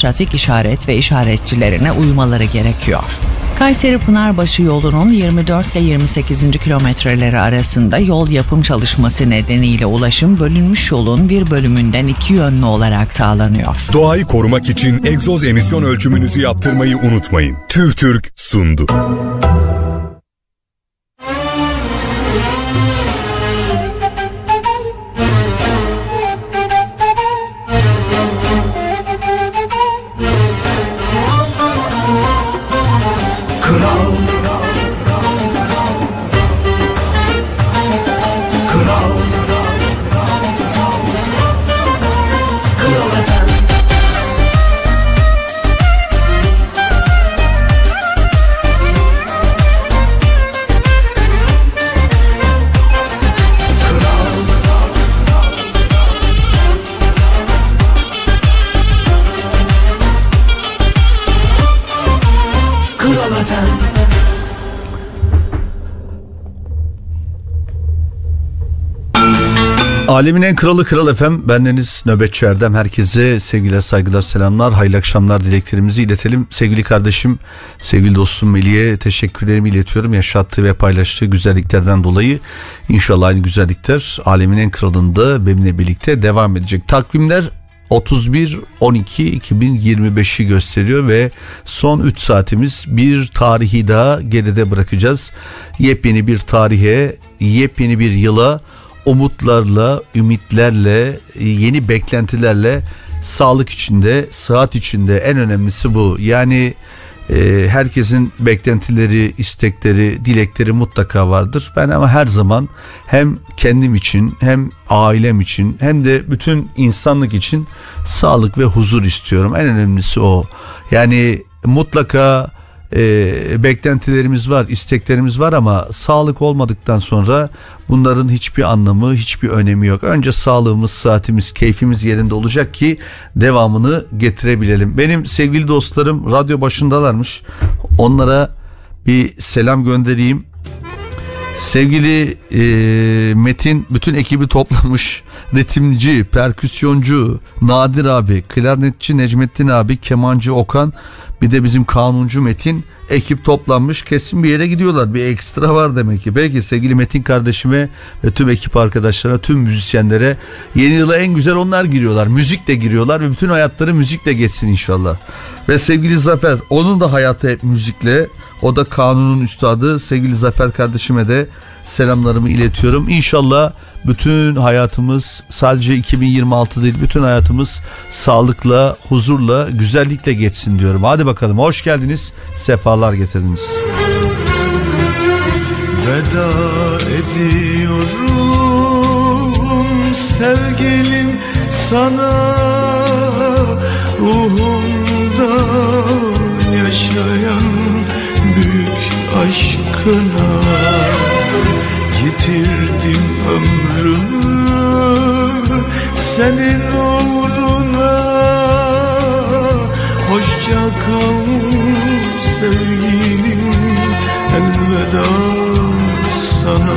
trafik işaret ve işaretçilerine uymaları gerekiyor. Kayseri Pınarbaşı yolunun 24 ile 28. kilometreleri arasında yol yapım çalışması nedeniyle ulaşım bölünmüş yolun bir bölümünden iki yönlü olarak sağlanıyor. Doğayı korumak için egzoz emisyon ölçümünüzü yaptırmayı unutmayın. TÜV TÜRK sundu. Alemin en kralı Kral Efem bendeniz Nöbetçi Erdem. Herkese sevgiler saygılar selamlar hayırlı akşamlar dileklerimizi iletelim. Sevgili kardeşim sevgili dostum Melih'e teşekkürlerimi iletiyorum. Yaşattığı ve paylaştığı güzelliklerden dolayı. İnşallah aynı güzellikler alemin en kralında benimle birlikte devam edecek. Takvimler 31-12-2025'i gösteriyor ve son 3 saatimiz bir tarihi daha geride bırakacağız. Yepyeni bir tarihe, yepyeni bir yıla umutlarla, ümitlerle, yeni beklentilerle sağlık içinde, sıhhat içinde en önemlisi bu. Yani e, herkesin beklentileri, istekleri, dilekleri mutlaka vardır. Ben ama her zaman hem kendim için, hem ailem için, hem de bütün insanlık için sağlık ve huzur istiyorum. En önemlisi o. Yani mutlaka e, beklentilerimiz var, isteklerimiz var ama sağlık olmadıktan sonra bunların hiçbir anlamı, hiçbir önemi yok. Önce sağlığımız, saatimiz, keyfimiz yerinde olacak ki devamını getirebilelim. Benim sevgili dostlarım radyo başındalarmış. Onlara bir selam göndereyim. Sevgili e, Metin bütün ekibi toplamış. Ritimci, perküsyoncu, Nadir abi, klarnetçi Necmettin abi, kemancı Okan bir de bizim kanuncu Metin ekip toplanmış kesin bir yere gidiyorlar. Bir ekstra var demek ki. Belki sevgili Metin kardeşime ve tüm ekip arkadaşlara, tüm müzisyenlere yeni yıla en güzel onlar giriyorlar. Müzikle giriyorlar ve bütün hayatları müzikle geçsin inşallah. Ve sevgili Zafer onun da hayatı hep müzikle. O da kanunun üstadı. Sevgili Zafer kardeşime de selamlarımı iletiyorum. İnşallah bütün hayatımız sadece 2026 değil bütün hayatımız sağlıkla, huzurla, güzellikle geçsin diyorum. Hadi bakalım hoş geldiniz, sefalar getirdiniz. Veda ediyorum sevgilim sana aşkına Yitirdim ömrümü. Senin uğruna Hoşça kal sevgilim. Elveda sana.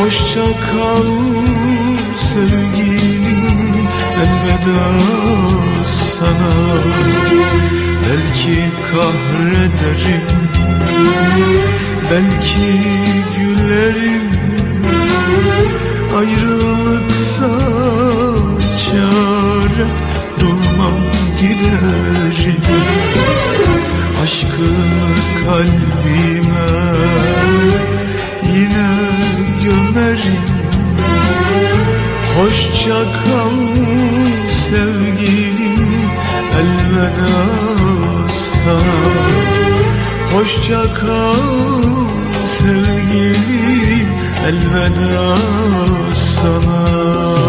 Hoşça kal sevgilim. Elveda sana. Belki kahrederim Belki gülerim Ayrılıksa çare Durmam giderim. Aşkını kalbime Yine gömerim. Hoşça kal sevgilim Elveda Hoşça kal sevgilim elveda sana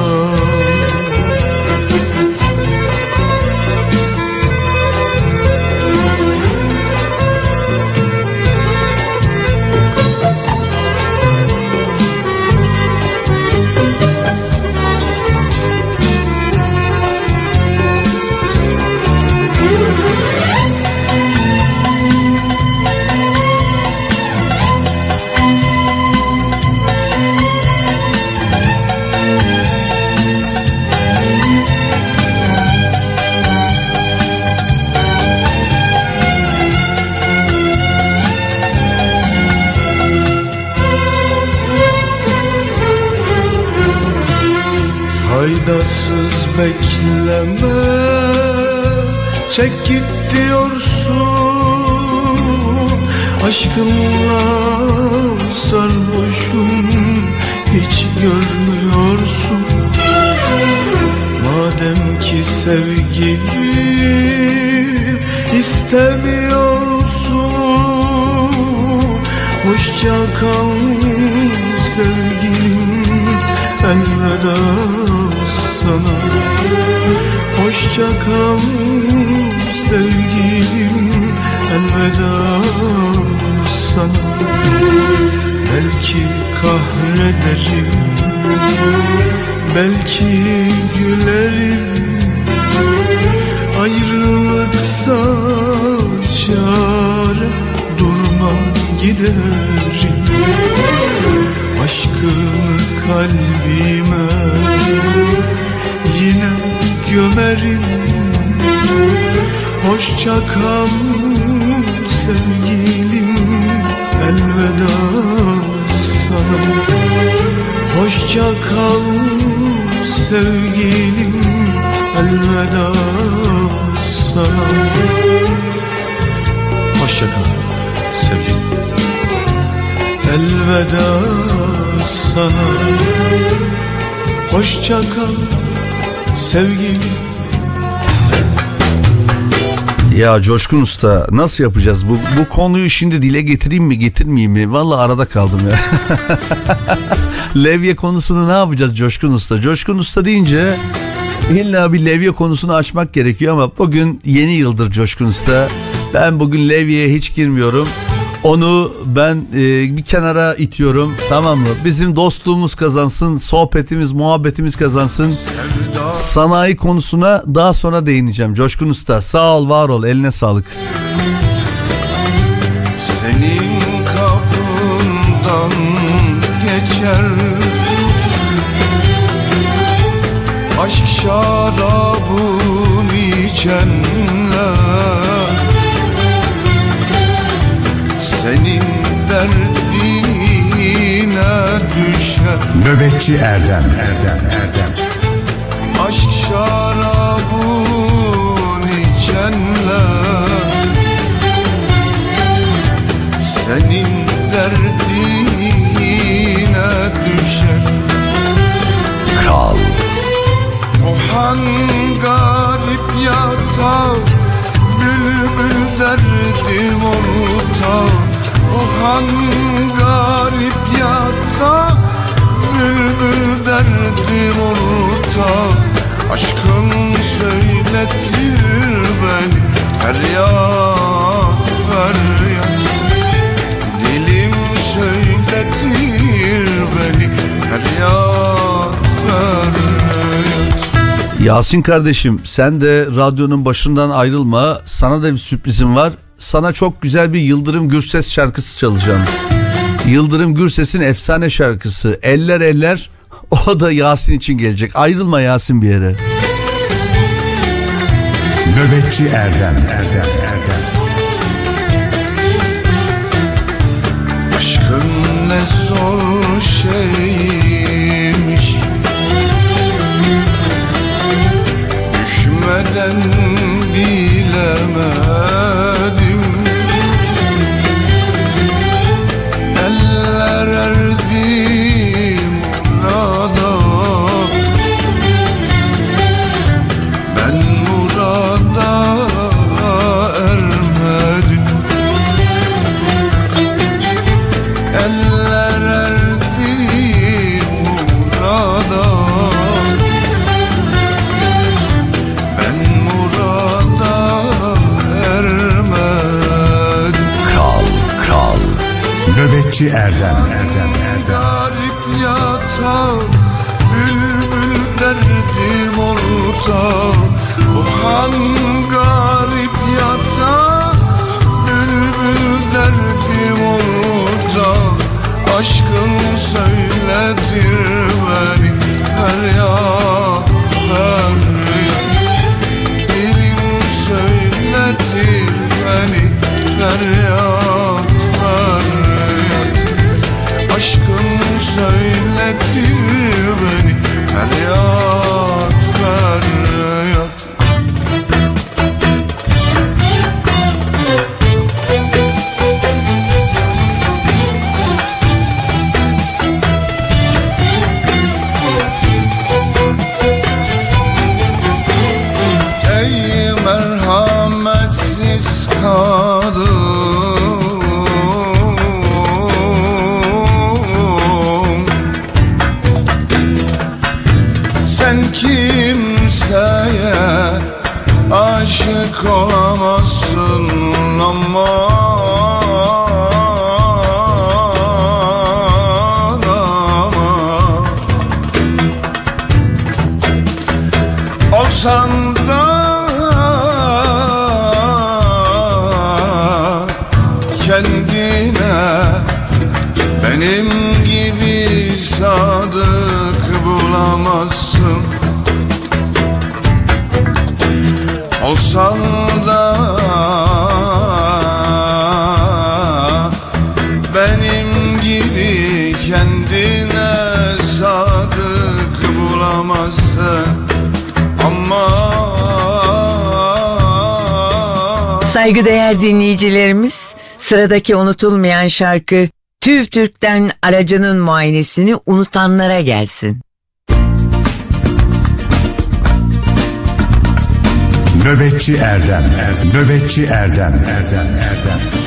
bekleme. Çek git diyorsun. Aşkınla sarhoşum. Hiç görmüyorsun. Madem ki sevgilim istemiyorsun. Hoşça kal sevgilim. Elveda sana Hoşça kal sevgilim elveda sana. Belki kahrederim Belki gülerim. Ayrılıksa çare Durmam giderim. Aşkımı kalbime Yine gömerim Hoşça kal sevgilim Elveda sana. Hoşça kal sevgilim Elveda sana. Hoşça kal sevgilim. Elveda sana. Hoşça kal sevgilim Ya Coşkun Usta nasıl yapacağız? Bu, bu konuyu şimdi dile getireyim mi getirmeyeyim mi? Vallahi arada kaldım ya. levye konusunu ne yapacağız Coşkun Usta? Coşkun Usta deyince illa bir levye konusunu açmak gerekiyor ama bugün yeni yıldır Coşkun Usta. Ben bugün levyeye hiç girmiyorum. Onu ben e, bir kenara itiyorum tamam mı? Bizim dostluğumuz kazansın, sohbetimiz, muhabbetimiz kazansın. Sanayi konusuna daha sonra değineceğim. Coşkun Usta sağ ol, var ol, eline sağlık. Senin kapından geçer Aşk şarabını içenler Senin derdine düşer Nöbetçi Erdem Erdem Erdem şarabın içenler. Senin derdine düşer. Kral. O garip yatar Bülbül derdim orta O garip yatar Bülbül derdim orta Aşkın söyletir beni Feryat feryat Dilim söyletir beni Feryat feryat Yasin kardeşim sen de radyonun başından ayrılma. Sana da bir sürprizim var. Sana çok güzel bir Yıldırım Gürses şarkısı çalacağım. Yıldırım Gürses'in efsane şarkısı Eller Eller o da Yasin için gelecek. Ayrılma Yasin bir yere. Nöbetçi Erdem Erdem Erdem Aşkın ne zor şeymiş Düşmeden bilemedim Nöbetçi Erdem. Erdem Erdem. Garip Bülbül derdim orta Saygıdeğer dinleyicilerimiz, sıradaki unutulmayan şarkı TÜV TÜRK'ten aracının muayenesini unutanlara gelsin. Nöbetçi Erdem, Nöbetçi Erdem, Erdem, Erdem.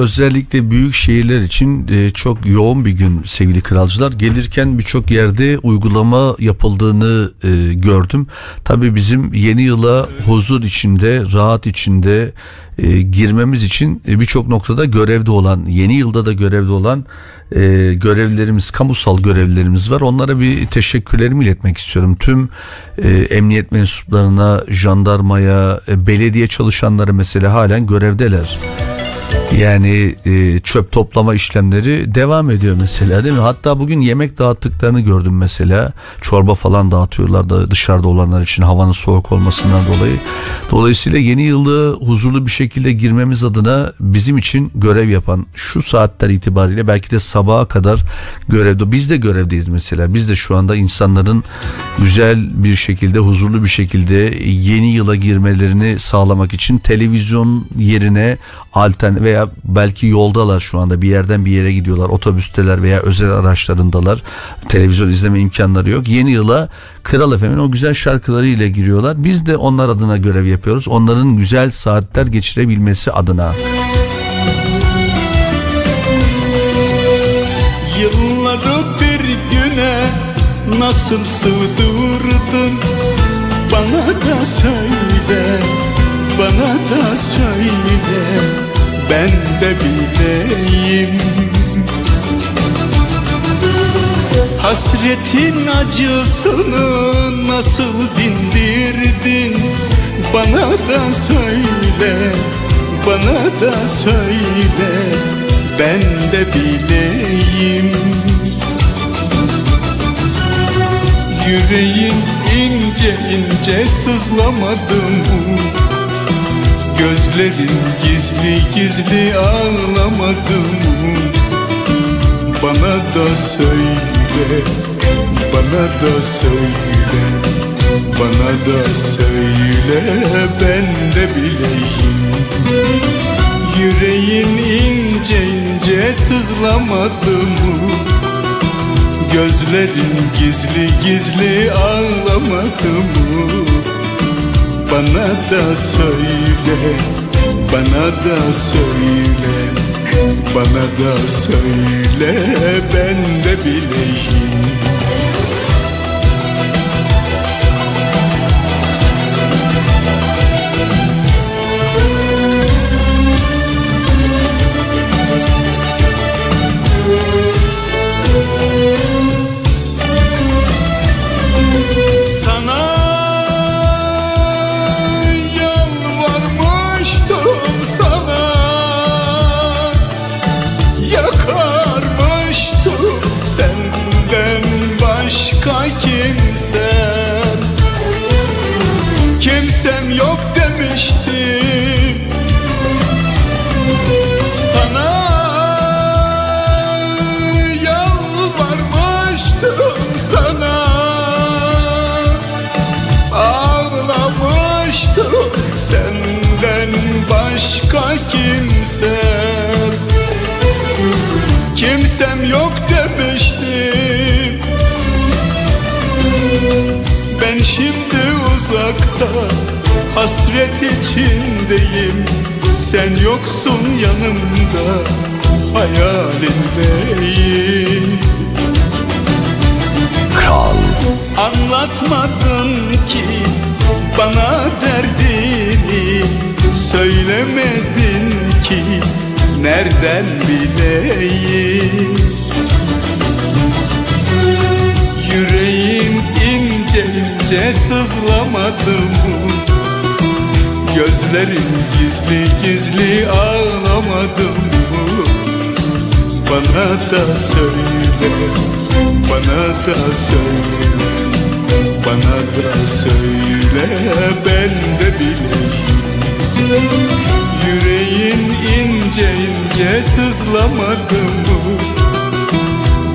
Özellikle büyük şehirler için e, çok yoğun bir gün sevgili kralcılar. Gelirken birçok yerde uygulama yapıldığını e, gördüm. Tabii bizim yeni yıla huzur içinde, rahat içinde e, girmemiz için birçok noktada görevde olan, yeni yılda da görevde olan e, görevlilerimiz, kamusal görevlilerimiz var. Onlara bir teşekkürlerimi iletmek istiyorum. Tüm emniyet mensuplarına, jandarmaya, belediye çalışanları mesela halen görevdeler. Yani e, çöp toplama işlemleri devam ediyor mesela değil mi? Hatta bugün yemek dağıttıklarını gördüm mesela. Çorba falan dağıtıyorlar da dışarıda olanlar için havanın soğuk olmasından dolayı. Dolayısıyla yeni yılı huzurlu bir şekilde girmemiz adına bizim için görev yapan şu saatler itibariyle belki de sabaha kadar görevde. Biz de görevdeyiz mesela. Biz de şu anda insanların güzel bir şekilde huzurlu bir şekilde yeni yıla girmelerini sağlamak için televizyon yerine altern veya belki yoldalar şu anda bir yerden bir yere gidiyorlar otobüsteler veya özel araçlarındalar. Televizyon izleme imkanları yok. Yeni yıla Kral Efem'in o güzel şarkılarıyla giriyorlar. Biz de onlar adına görev yapıyoruz. Onların güzel saatler geçirebilmesi adına. Yılları bir güne nasıl sığdırdın? Bana da söyle, bana da söyle Ben de bileyim. Hasretin acısını nasıl dindirdin? Bana da söyle, bana da söyle. Ben de bileyim. Yüreğin ince ince sızlamadı mı Gözlerin gizli gizli ağlamadı mı Bana da söyle, bana da söyle Bana da söyle ben de bileyim. Yüreğin ince ince sızlamadı mı? Gözlerin gizli gizli ağlamadı mı Bana da söyle, bana da söyle Bana da söyle ben de bileyim yok demiştim. Ben şimdi uzakta hasret içindeyim. Sen yoksun yanımda hayalindeyim Kral Anlatmadın ki bana derdini Söylemedin ki nereden bileyim? İnce ince sızlamadı mı Gözlerim gizli gizli ağlamadı mı Bana da söyle, bana da söyle Bana da söyle ben de bileyim. Yüreğin ince ince sızlamadı mı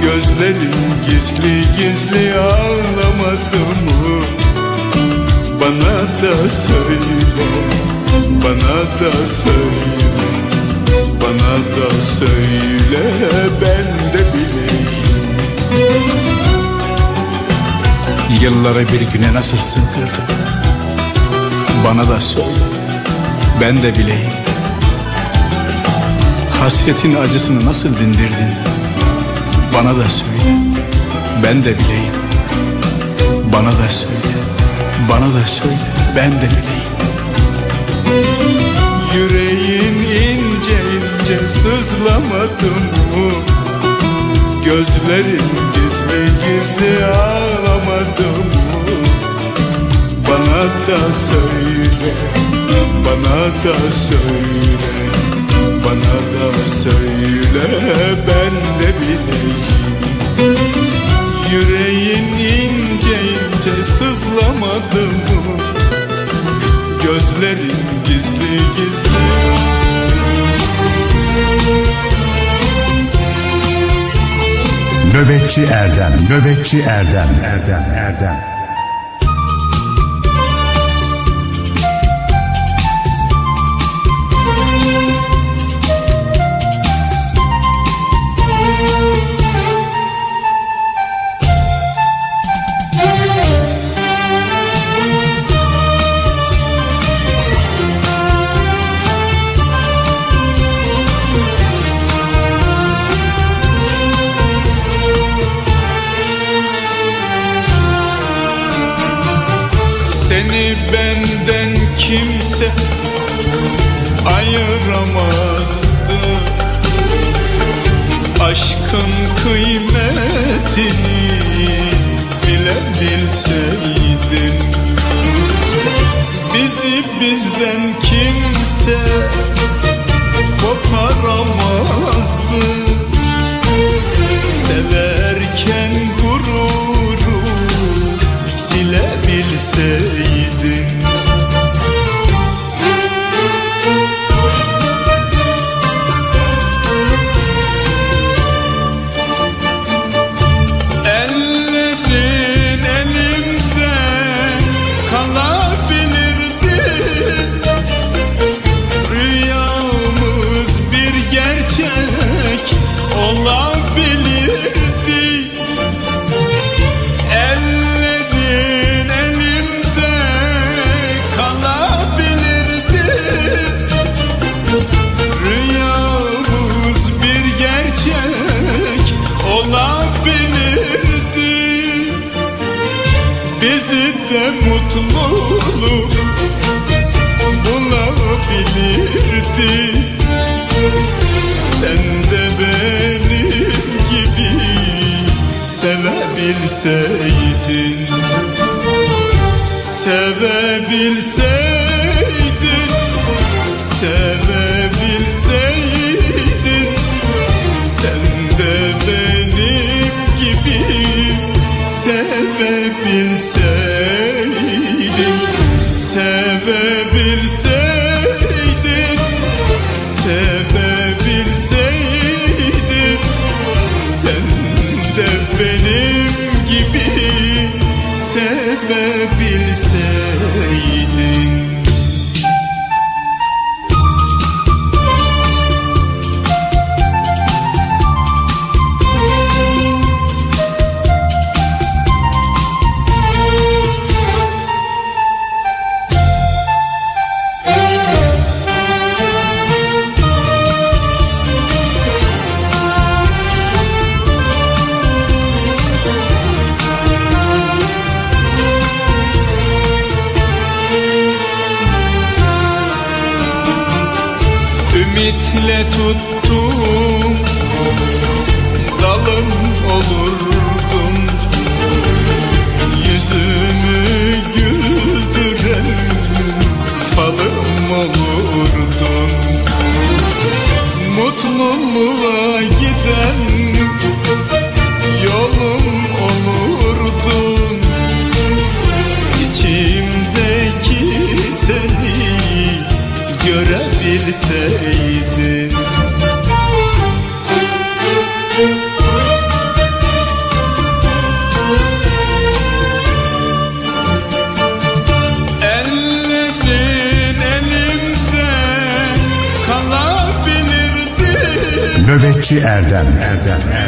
Gözlerim gizli gizli ağlamadı mı Bana da söyle, bana da söyle Bana da söyle ben de bileyim. Yılları bir güne nasıl sığdırdın Bana da söyle Ben de bileyim. Hasretin acısını nasıl dindirdin? Bana da söyle Ben de bileyim. Bana da söyle Bana da söyle Ben de bileyim. Yüreğin ince ince sızlamadı mı? Gözlerin gizli gizli ağlamadı mı? Bana da söyle, bana da söyle Bana da söyle ben de bileyim. Yüreğin ince ince sızlamadı mı Gözlerin gizli gizli Nöbetçi Erdem, Nöbetçi Erdem, Erdem, Erdem. Kimse ayıramazdı. Aşkın kıymetini bile bilseydin Bizi bizden kimse koparamazdı sevebilseydin Sevebilseydin Erdem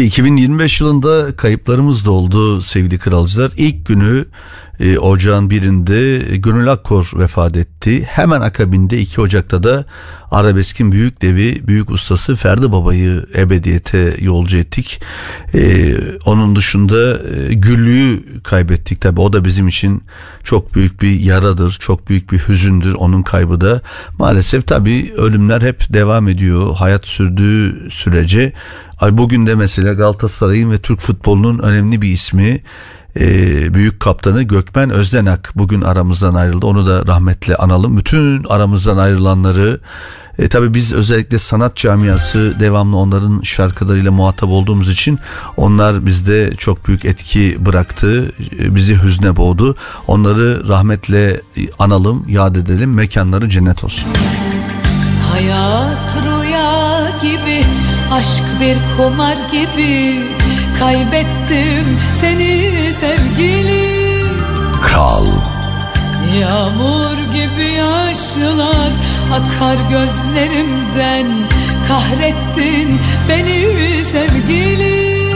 Tabii 2025 yılında kayıplarımız da oldu sevgili kralcılar. İlk günü e, ocağın birinde Gönül Akkor vefat etti. Hemen akabinde 2 Ocak'ta da Arabesk'in büyük devi, büyük ustası Ferdi Baba'yı ebediyete yolcu ettik. E, onun dışında e, Güllü'yü kaybettik. Tabii o da bizim için çok büyük bir yaradır, çok büyük bir hüzündür onun kaybı da. Maalesef tabii ölümler hep devam ediyor. Hayat sürdüğü sürece Ay bugün de mesela Galatasaray'ın ve Türk futbolunun önemli bir ismi e, büyük kaptanı Gökmen Özdenak bugün aramızdan ayrıldı. Onu da rahmetle analım. Bütün aramızdan ayrılanları e, tabii biz özellikle sanat camiası devamlı onların şarkılarıyla muhatap olduğumuz için onlar bizde çok büyük etki bıraktı. E, bizi hüzne boğdu. Onları rahmetle analım, yad edelim. Mekanları cennet olsun. Hayat rüya gibi Aşk bir kumar gibi Kaybettim seni sevgilim Kral. Yağmur gibi yaşlar Akar gözlerimden. Kahrettin beni sevgilim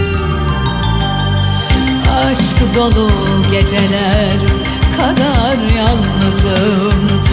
Aşk dolu geceler kadar yalnızım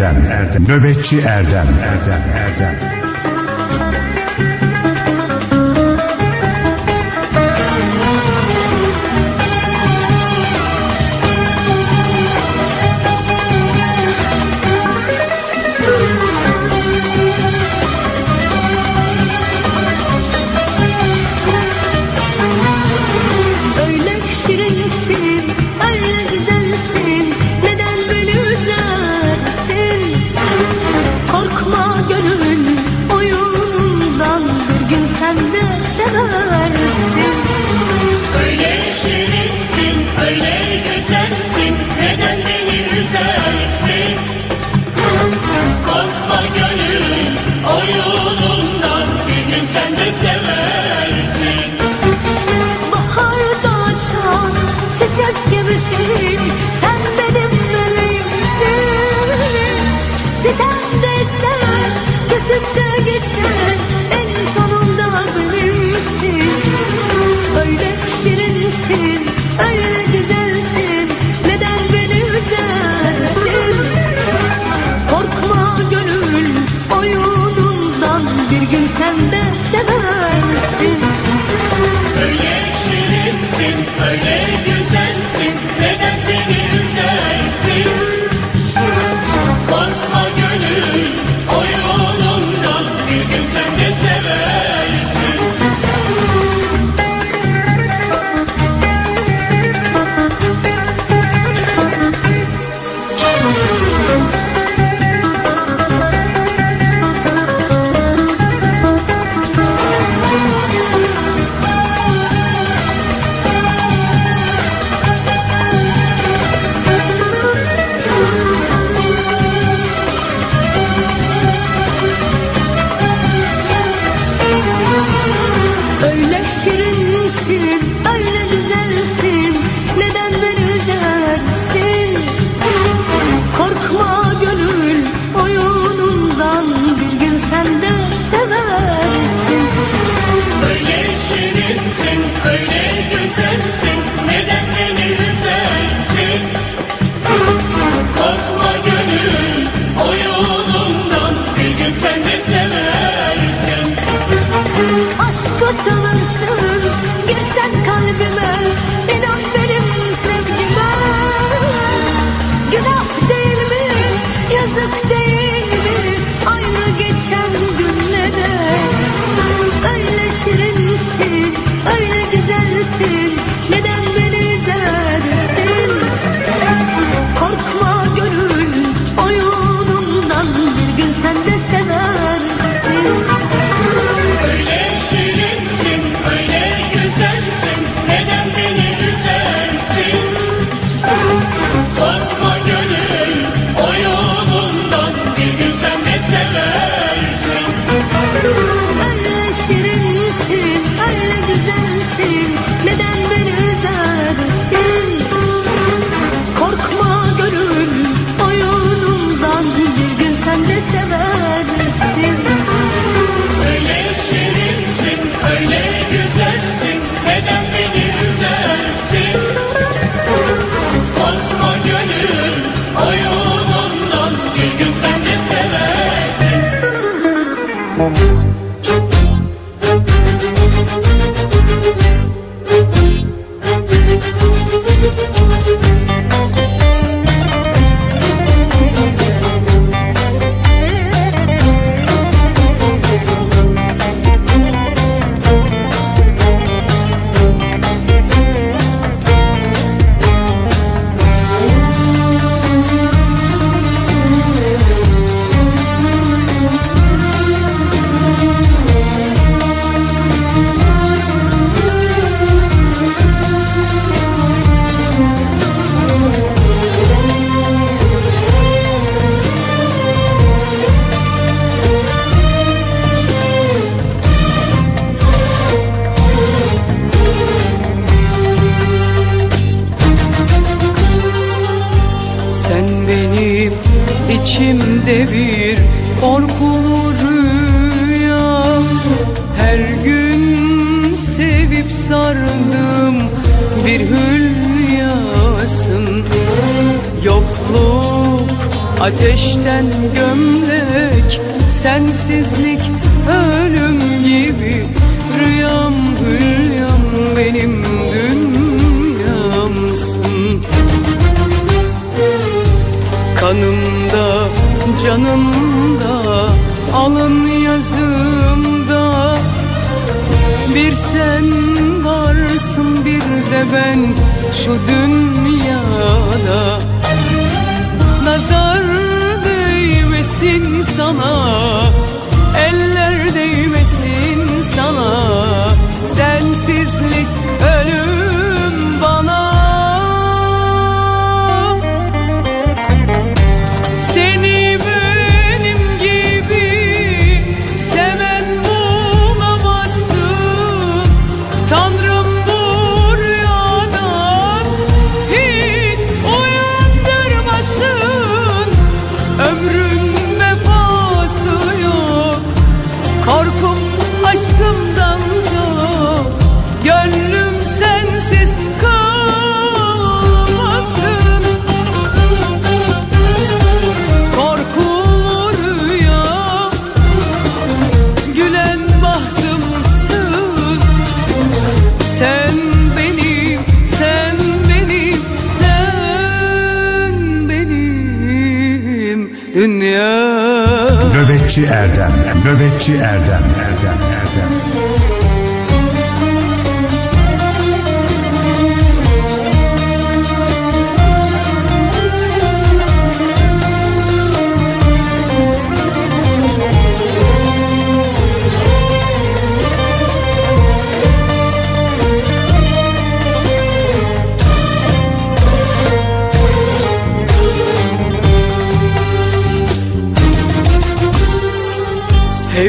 Erdem Erdem. Nöbetçi Erdem Erdem Erdem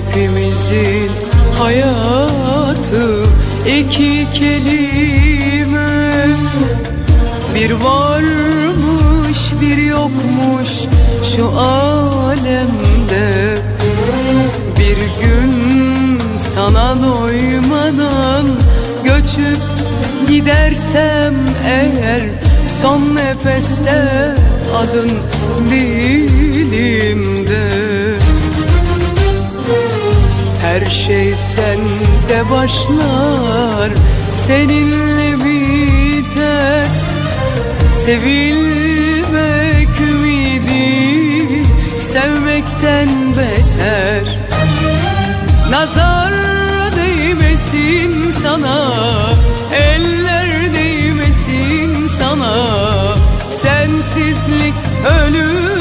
hepimizin hayatı iki kelime. Bir varmış bir yokmuş şu alemde. Bir gün sana doymadan göçüp gidersem eğer Son nefeste adın dilimde. Her şey sende başlar Seninle biter. Sevilmek ümidi Sevmekten beter. Nazar değmesin sana Eller değmesin sana. Sensizlik ölür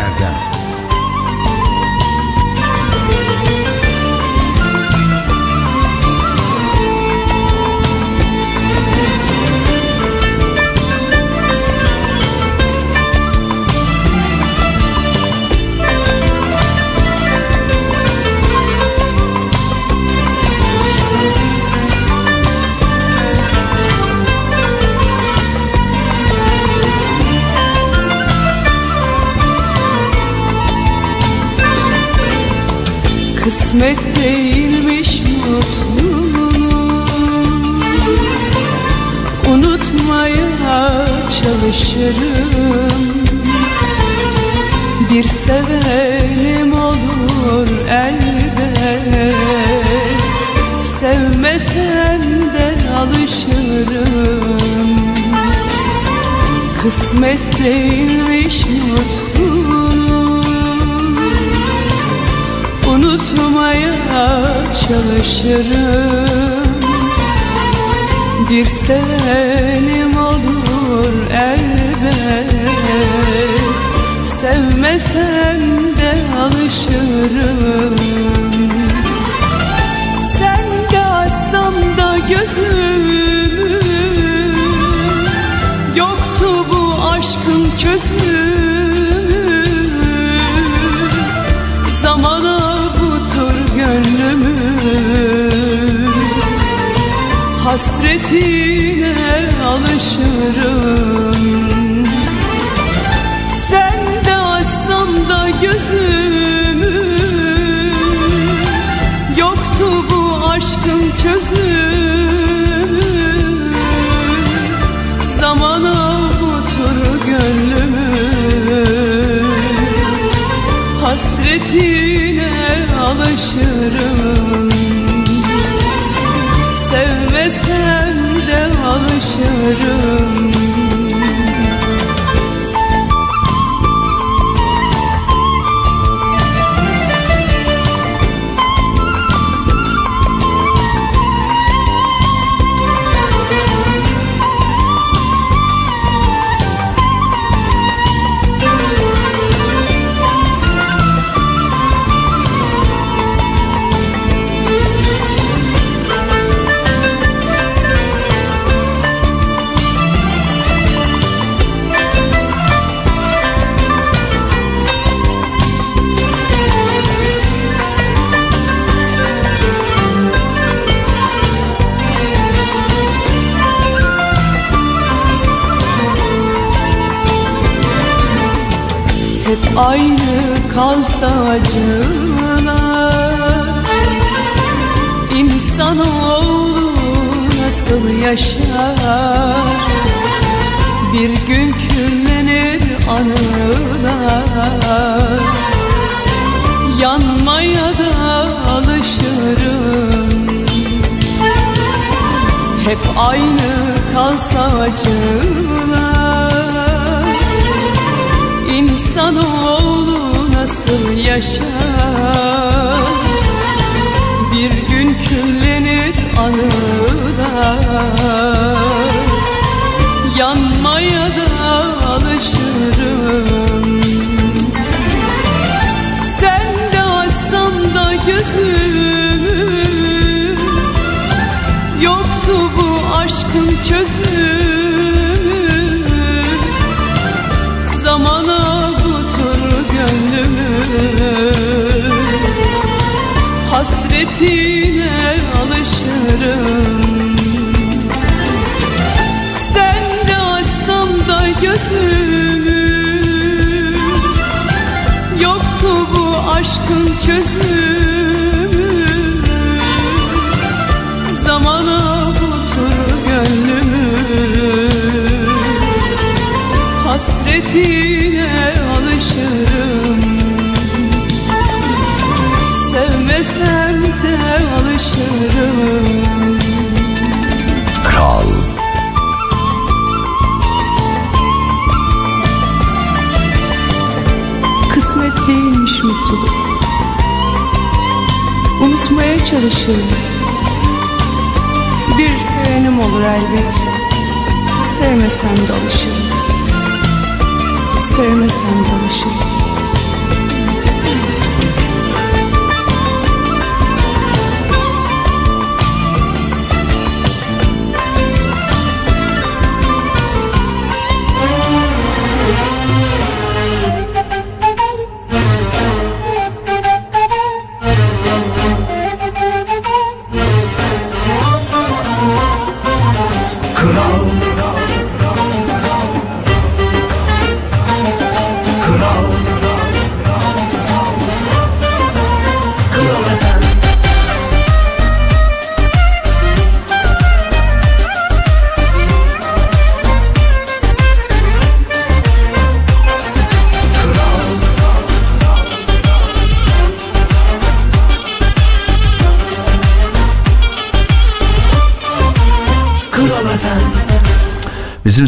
kısmet değilmiş mutluluğu. Unutmaya çalışırım. Bir sevelim olur elbet. Sevmesem de alışırım. Kısmet değilmiş mutluluğu. Unutmaya çalışırım. Bir sevenim olur elbet. Sevmesen de alışırım Hasretine alışırım. Sen de açsam da gözümü. Yoktu bu aşkın çözümü. Zamana butur gönlümü. Hasretine alışırım alışırım kalsa acılar İnsanoğlu nasıl yaşar? Bir gün küllenir anılar. Yanmaya da alışırım. Hep aynı kalsa acılar İnsanoğlu yaşar Bir gün küllenir anılar Yanmaya da alışırım. Sen de açsam da gözümü. Yoktu bu aşkın çözümü Hasretine alışırım. Sen de açsam da gözümü. Yoktu bu aşkın çözümü. Zamana butur gönlümü. Hasretine Kral. Kısmet değilmiş mutluluk. Unutmaya çalışırım. Bir sevenim olur elbet. Sevmesem de Sevmesem de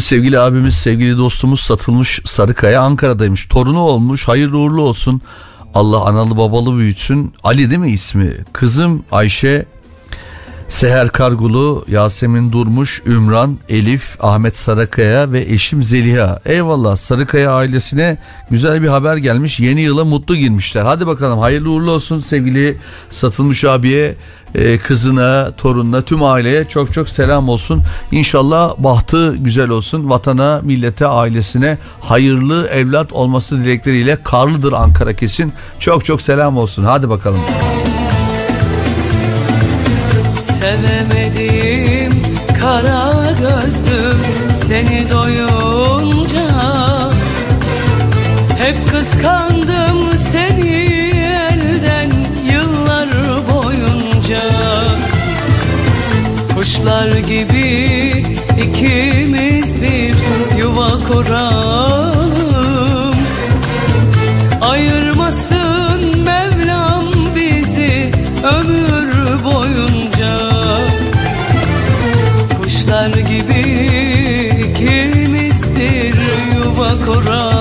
sevgili abimiz, sevgili dostumuz satılmış Sarıkaya Ankara'daymış. Torunu olmuş. Hayırlı uğurlu olsun. Allah analı babalı büyütsün. Ali değil mi ismi? Kızım Ayşe Seher Kargulu, Yasemin Durmuş, Ümran, Elif, Ahmet Sarıkaya ve eşim Zeliha. Eyvallah Sarıkaya ailesine güzel bir haber gelmiş. Yeni yıla mutlu girmişler. Hadi bakalım hayırlı uğurlu olsun sevgili satılmış abiye, e, kızına, torununa, tüm aileye çok çok selam olsun. İnşallah bahtı güzel olsun. Vatana, millete, ailesine hayırlı evlat olması dilekleriyle karlıdır Ankara kesin. Çok çok selam olsun. Hadi bakalım. Sevemedim kara gözlüm seni doyunca. Hep kıskandım seni elden yıllar boyunca. Kuşlar gibi ikimiz bir yuva kuralım yuva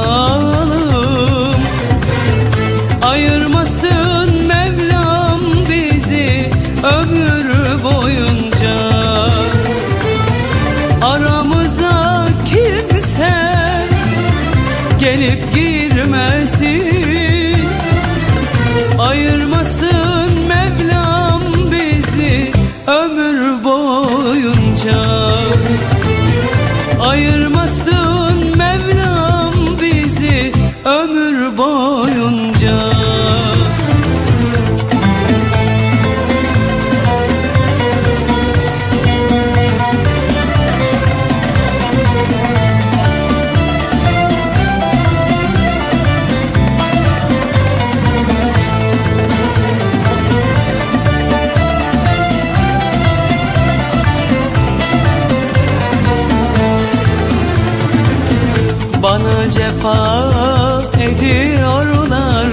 Cefa ediyorlar.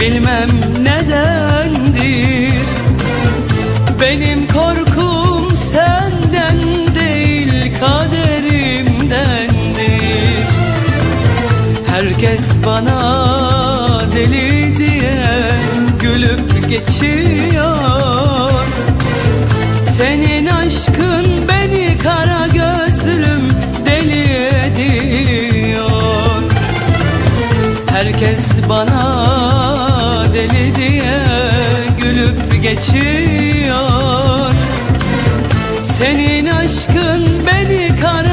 Bilmem nedendir. Benim korkum senden değil kaderimdendir. Herkes bana deli diye gülüp geçiyor geçiyor. Senin aşkın beni kara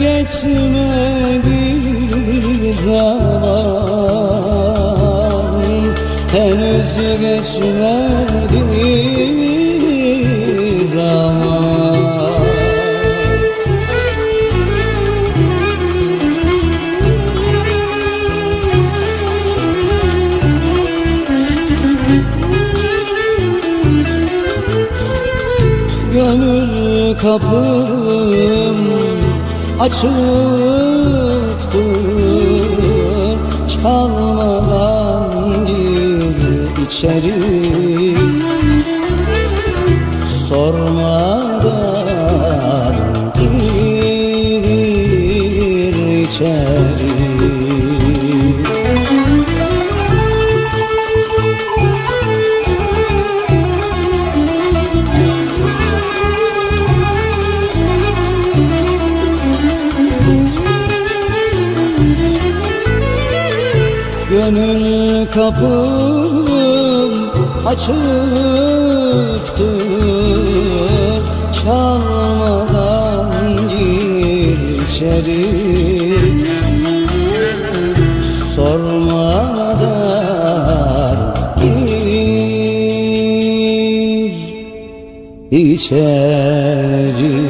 geçmedi zaman Henüz geçmedi zaman. Gönül kapım açıktır Çalmadan gir içeri. Sormadan açıktır Çalmadan gir içeri. Sormadan gir içeri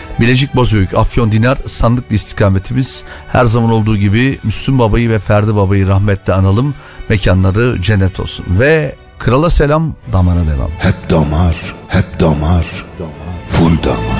Bilecik Bozüyük, Afyon Dinar, Sandıklı istikametimiz her zaman olduğu gibi Müslüm Baba'yı ve Ferdi Baba'yı rahmetle analım. Mekanları cennet olsun. Ve krala selam, damara devam. Hep damar, hep damar, full damar.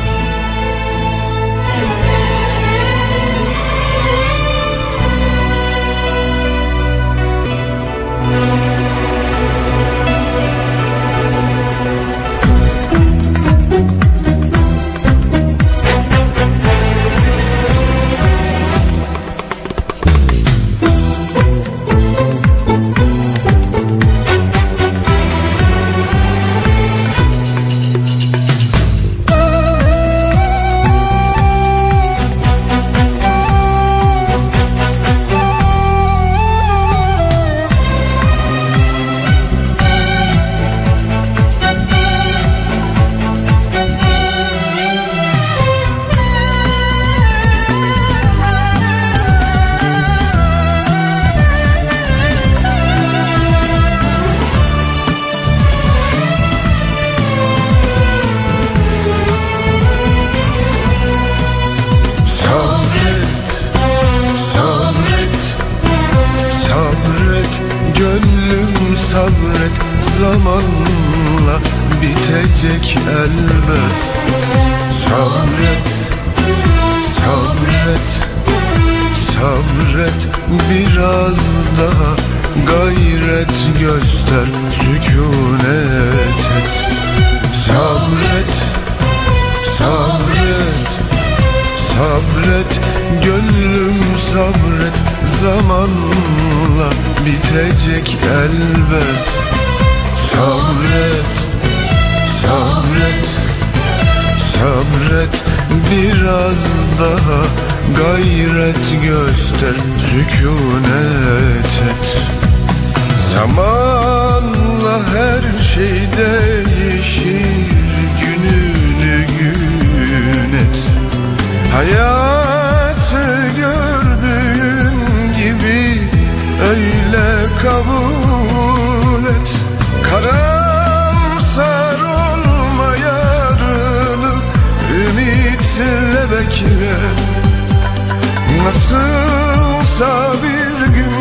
Nasılsa bir gün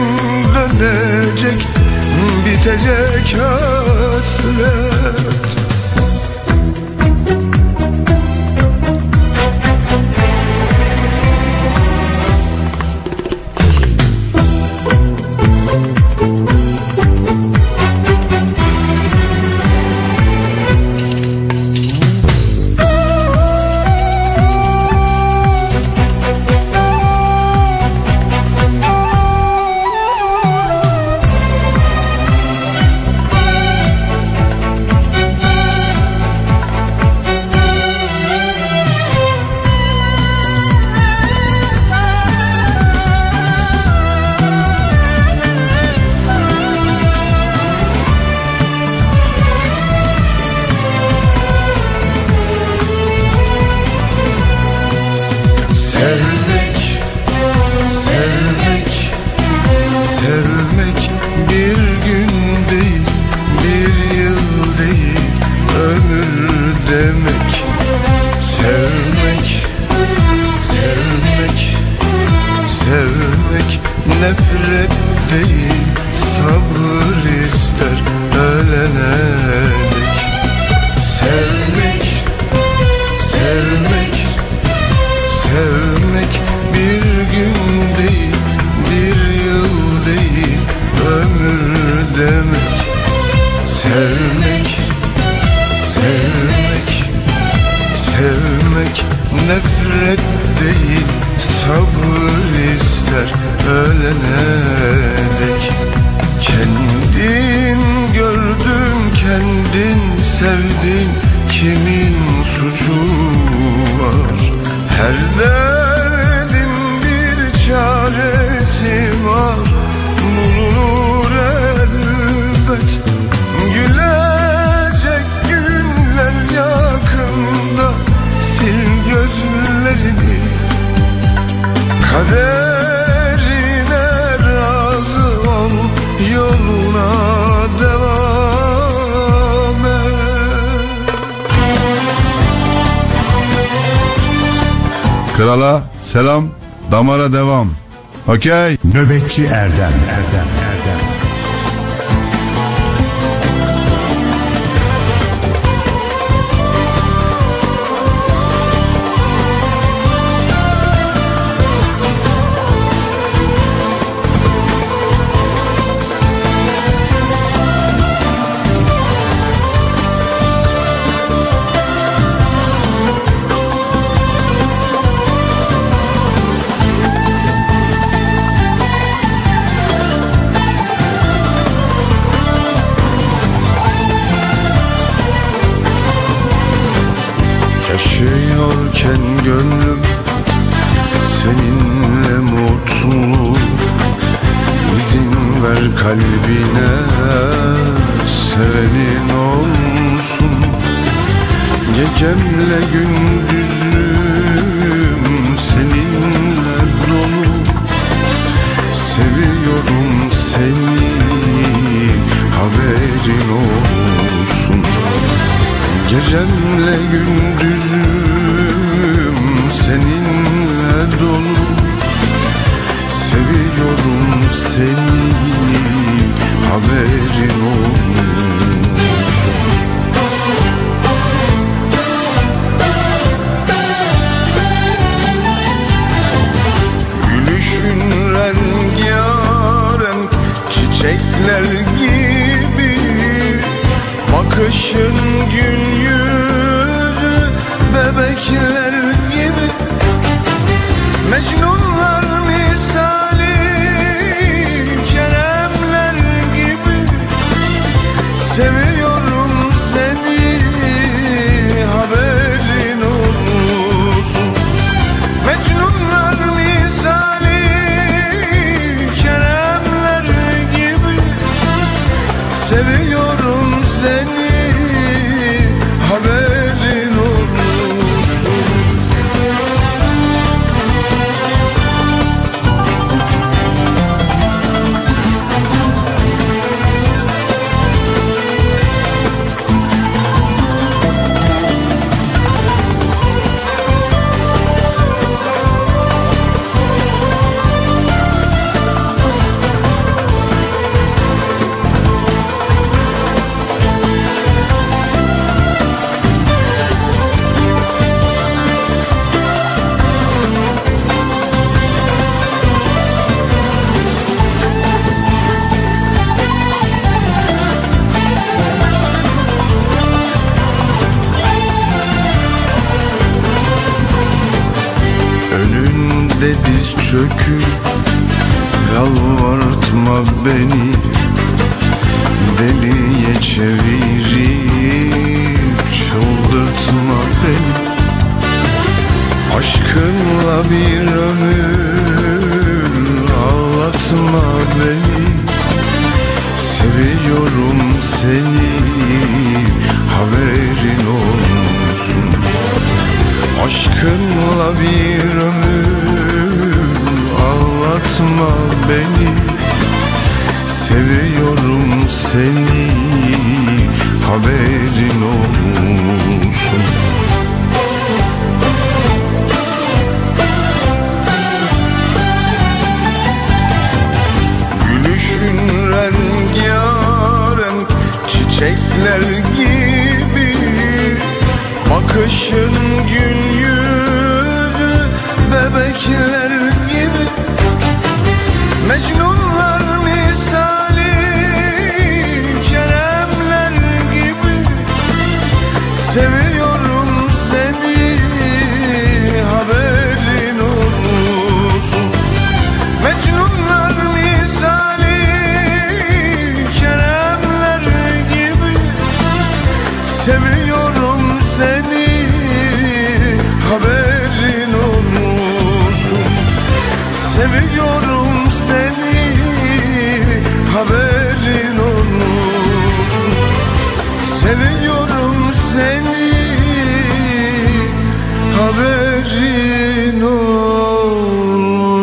dönecek bitecek hasret Okey. Nöbetçi Erdem Erdem Gecemle gündüzüm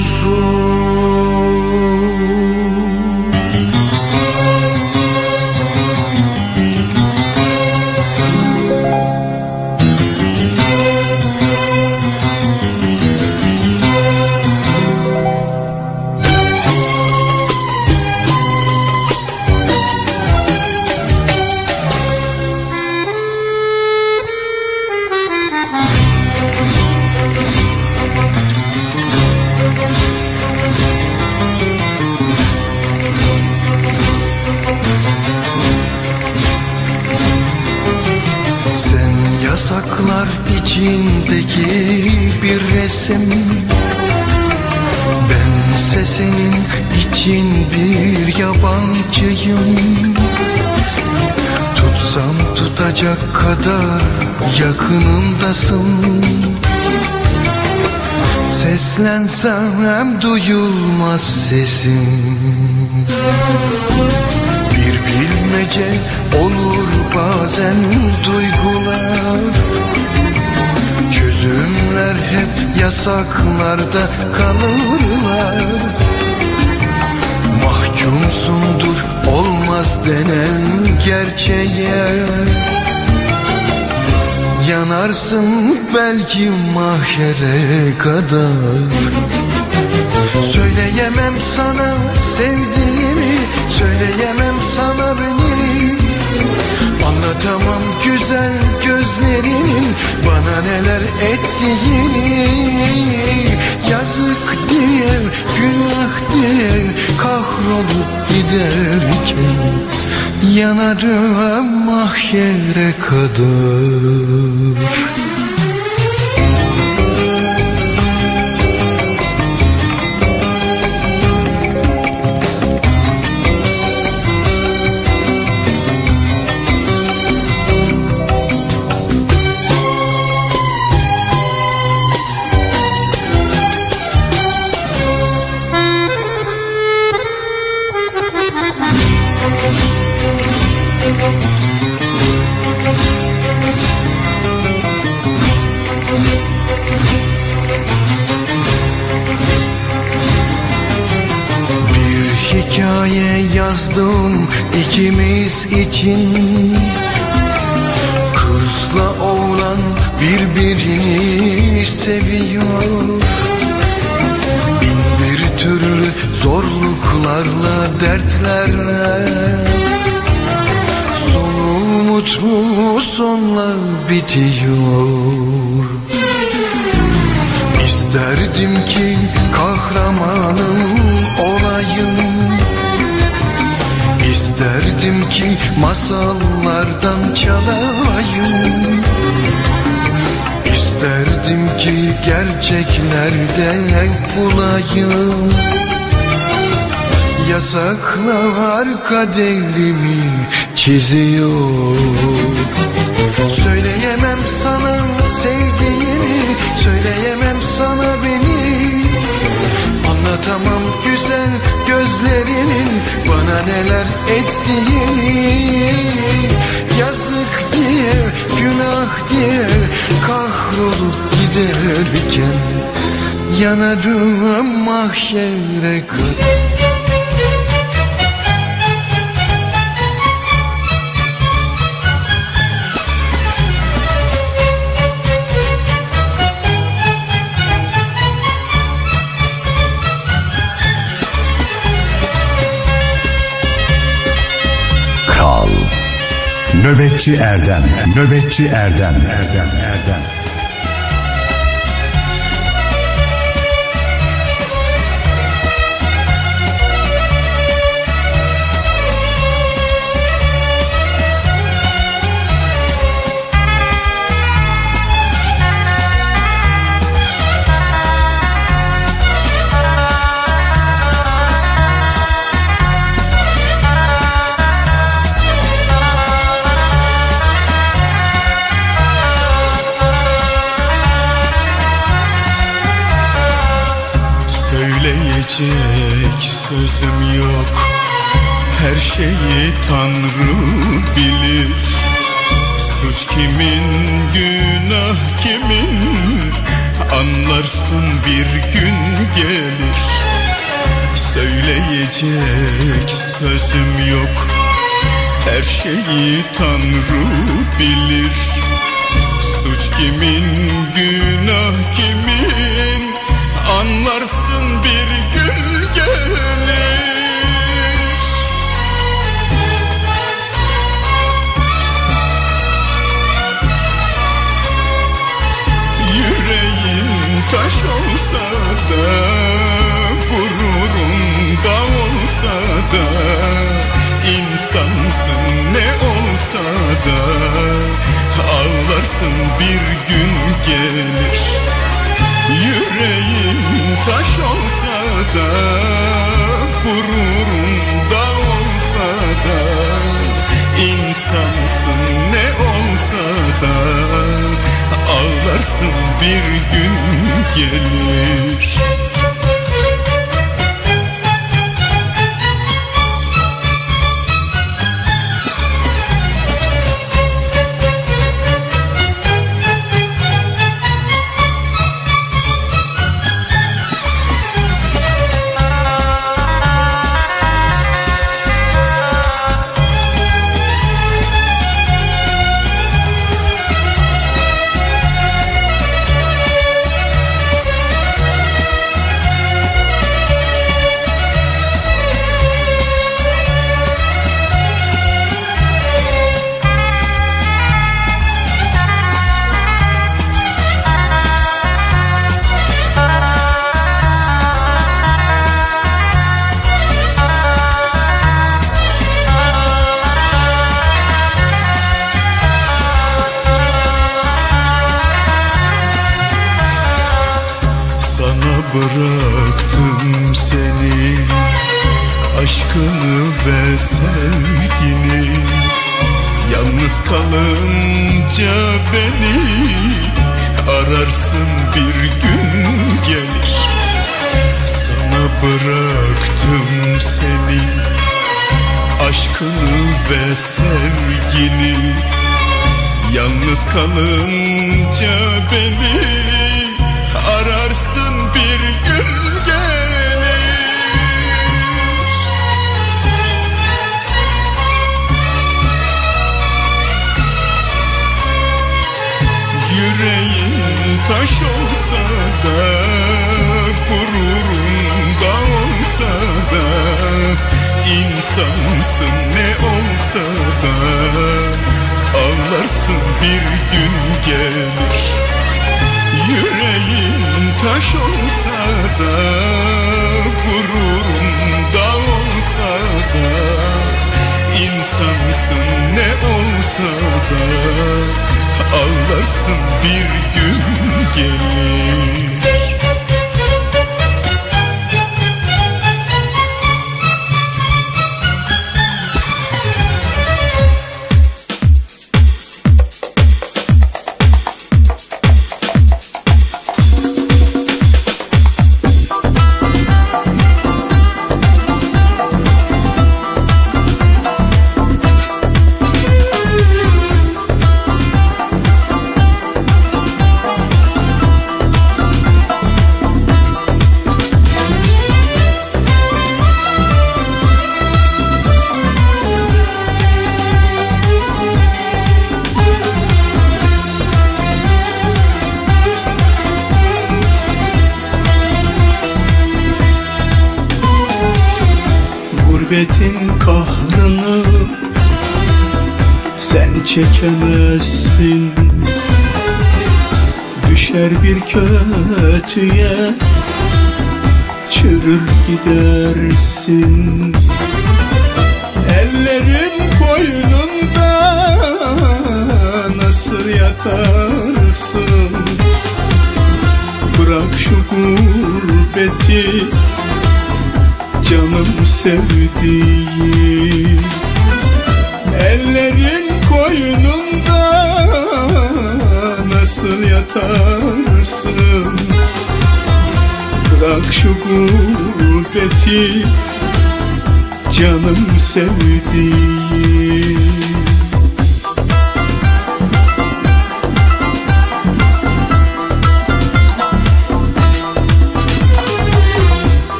olsun mahşere kadar. Söyleyemem sana sevdiğimi Söyleyemem sana beni. Anlatamam güzel gözlerinin Bana neler ettiğini. Yazık diye günah diye Kahrolup giderken Yanarım mahşere kadar kaderimi çiziyor. Söyleyemem sana sevdiğimi Söyleyemem sana beni. Anlatamam güzel gözlerinin Bana neler ettiğini. Yazık diye günah diye Kahrolup giderken Yanarım mahşere kadar Kral Nöbetçi Erdem. Nöbetçi Erdem Erdem Erdem Söyleyecek sözüm yok. Her şeyi Tanrı bilir. Suç kimin, günah kimin? Anlarsın bir gün gelir. Söyleyecek sözüm yok. Her şeyi Tanrı bilir. Suç kimin, günah kimin Anlarsın bir gün gelir. Yüreğin taş olsa da Gururun da olsa da insansın ne olsa da Ağlarsın bir gün gelir Yüreğin taş olsa da Gururun da olsa da insansın ne olsa da Ağlarsın bir gün gelir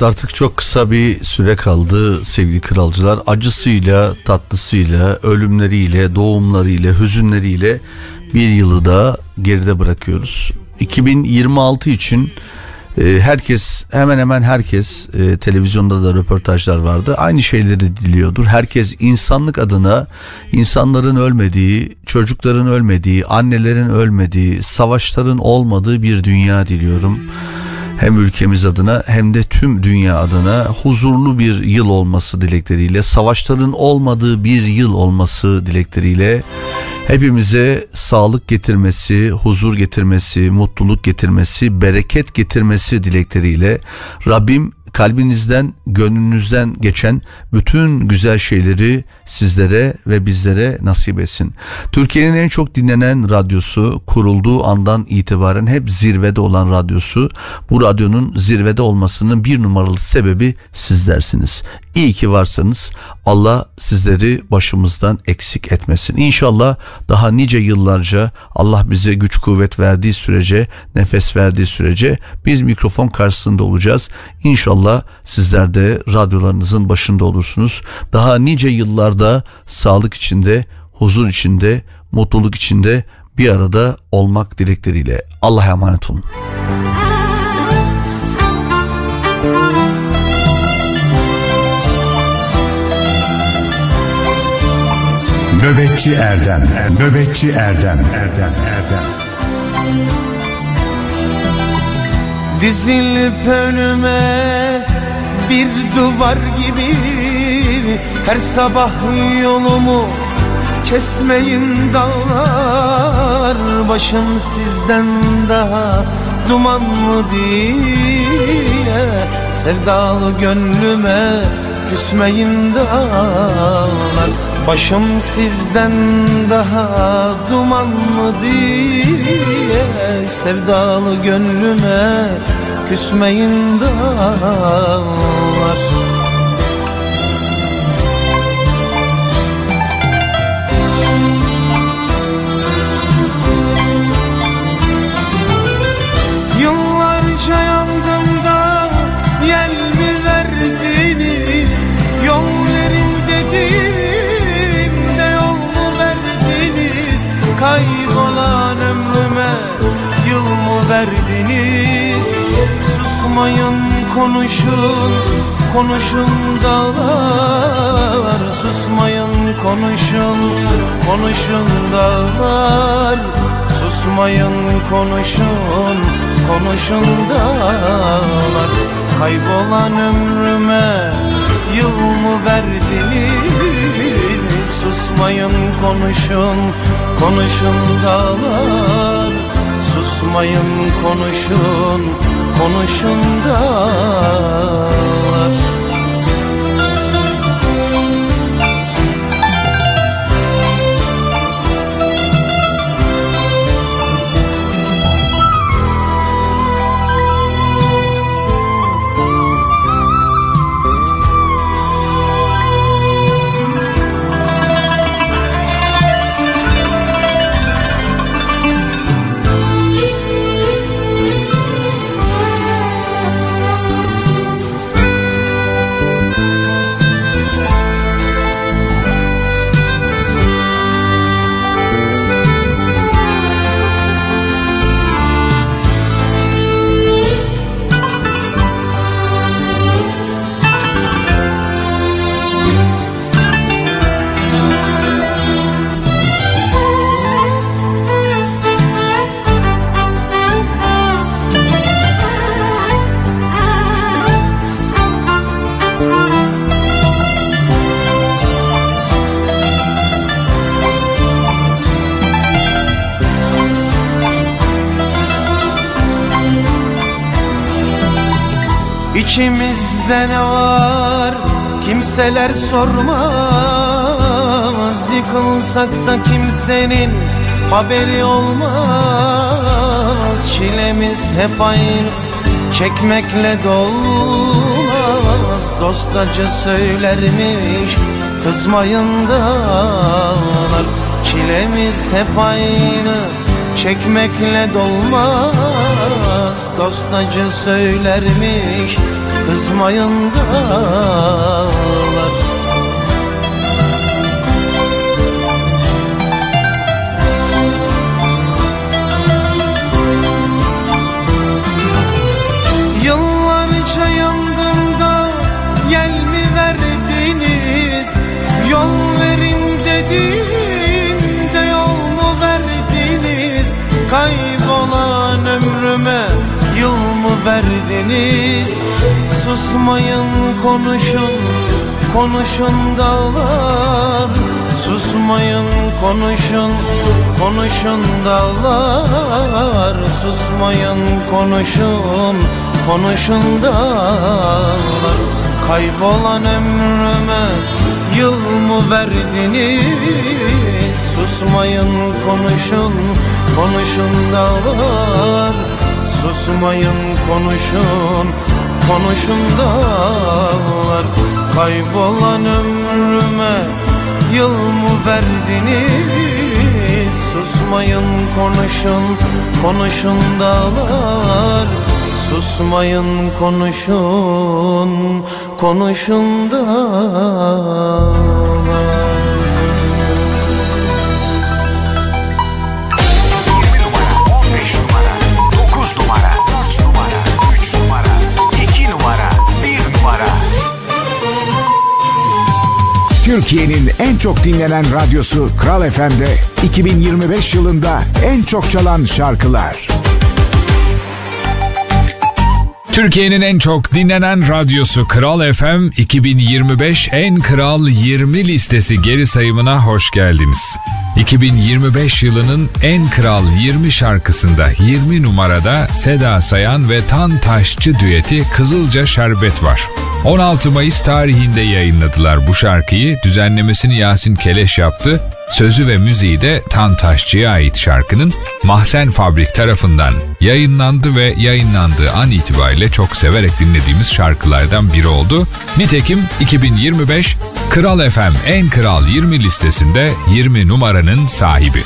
Evet artık çok kısa bir süre kaldı sevgili kralcılar. Acısıyla, tatlısıyla, ölümleriyle, doğumlarıyla, hüzünleriyle bir yılı da geride bırakıyoruz. 2026 için e, herkes hemen hemen herkes e, televizyonda da röportajlar vardı. Aynı şeyleri diliyordur. Herkes insanlık adına insanların ölmediği, çocukların ölmediği, annelerin ölmediği, savaşların olmadığı bir dünya diliyorum hem ülkemiz adına hem de tüm dünya adına huzurlu bir yıl olması dilekleriyle, savaşların olmadığı bir yıl olması dilekleriyle hepimize sağlık getirmesi, huzur getirmesi, mutluluk getirmesi, bereket getirmesi dilekleriyle Rabbim kalbinizden, gönlünüzden geçen bütün güzel şeyleri sizlere ve bizlere nasip etsin. Türkiye'nin en çok dinlenen radyosu kurulduğu andan itibaren hep zirvede olan radyosu. Bu radyonun zirvede olmasının bir numaralı sebebi sizlersiniz. İyi ki varsanız Allah sizleri başımızdan eksik etmesin. İnşallah daha nice yıllarca Allah bize güç kuvvet verdiği sürece, nefes verdiği sürece biz mikrofon karşısında olacağız. İnşallah sizler de radyolarınızın başında olursunuz. Daha nice yıllarda sağlık içinde, huzur içinde, mutluluk içinde bir arada olmak dilekleriyle. Allah'a emanet olun. Nöbetçi Erdem, Nöbetçi Erdem, Erdem, Erdem. Dizilip önüme bir duvar gibi. Her sabah yolumu kesmeyin dağlar. Başım sizden daha dumanlı diye. Sevdalı gönlüme küsmeyin dağlar. Başım sizden daha dumanlı diye. Sevdalı gönlüme küsmeyin dağlar konuşun konuşun dağlar Susmayın konuşun konuşun dağlar Susmayın konuşun konuşun dağlar. Kaybolan ömrüme yıl mı verdiniz? Susmayın konuşun konuşun dağlar Susmayın konuşun konuşun dağlar İçimizde ne var? Kimseler sormaz. Yıkılsak da kimsenin haberi olmaz. Çilemiz hep aynı çekmekle dolmaz. Dost acı söylermiş kızmayın dağlar Çilemiz hep aynı çekmekle dolmaz Dost acı söylermiş kızmayın dağlar verdiniz Susmayın konuşun konuşun dağlar Susmayın konuşun konuşun dağlar. Susmayın konuşun konuşun dağlar. Kaybolan ömrüme yıl mı verdiniz? Susmayın konuşun konuşun dağlar Susmayın konuşun konuşun dağlar Kaybolan ömrüme yıl mı verdiniz? Susmayın konuşun konuşun dağlar Susmayın konuşun konuşun dağlar Türkiye'nin en çok dinlenen radyosu Kral FM'de 2025 yılında en çok çalan şarkılar. Türkiye'nin en çok dinlenen radyosu Kral FM 2025 En Kral 20 listesi geri sayımına hoş geldiniz. 2025 yılının en kral 20 şarkısında 20 numarada Seda Sayan ve Tan Taşçı düeti Kızılca Şerbet var. 16 Mayıs tarihinde yayınladılar bu şarkıyı. Düzenlemesini Yasin Keleş yaptı. Sözü ve müziği de Tan Taşçı'ya ait şarkının Mahsen Fabrik tarafından yayınlandı ve yayınlandığı an itibariyle çok severek dinlediğimiz şarkılardan biri oldu. Nitekim 2025 Kral FM En Kral 20 listesinde 20 numaranın sahibi.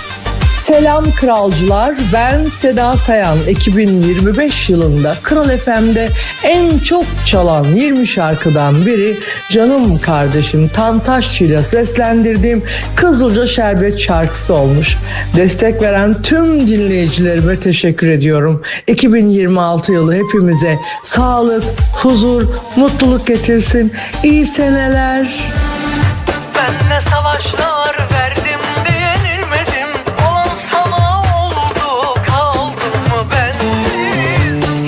Selam kralcılar. Ben Seda Sayan. 2025 yılında Kral FM'de en çok çalan 20 şarkıdan biri canım kardeşim Tantaşçı ile seslendirdiğim Kızılca Şerbet şarkısı olmuş. Destek veren tüm dinleyicilerime teşekkür ediyorum. 2026 yılı hepimize sağlık, huzur, mutluluk getirsin. İyi seneler. Ben ne savaşlar verdim de Olan sana oldu kaldım mı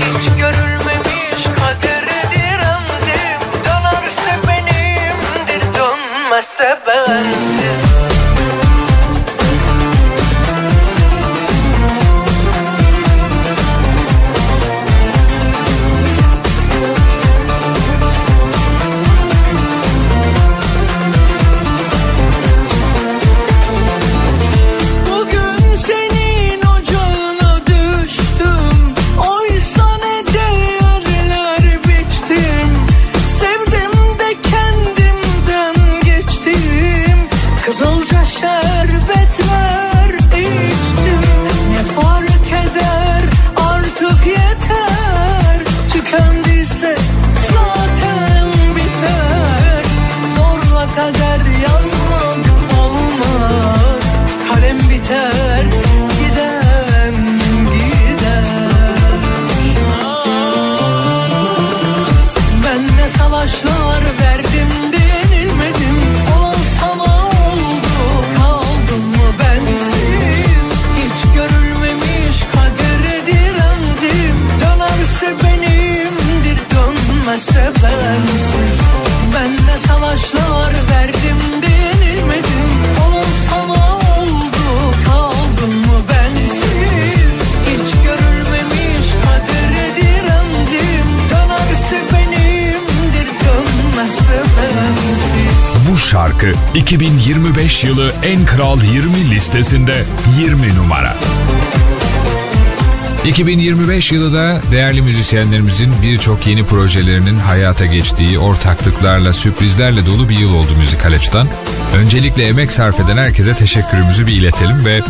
Hiç görülmemiş kadere direndim. Dönerse benimdir dönmezse bensiz şarkı 2025 yılı en kral 20 listesinde 20 numara. 2025 yılı da değerli müzisyenlerimizin birçok yeni projelerinin hayata geçtiği, ortaklıklarla, sürprizlerle dolu bir yıl oldu müzikal açıdan. Öncelikle emek sarf eden herkese teşekkürümüzü bir iletelim ve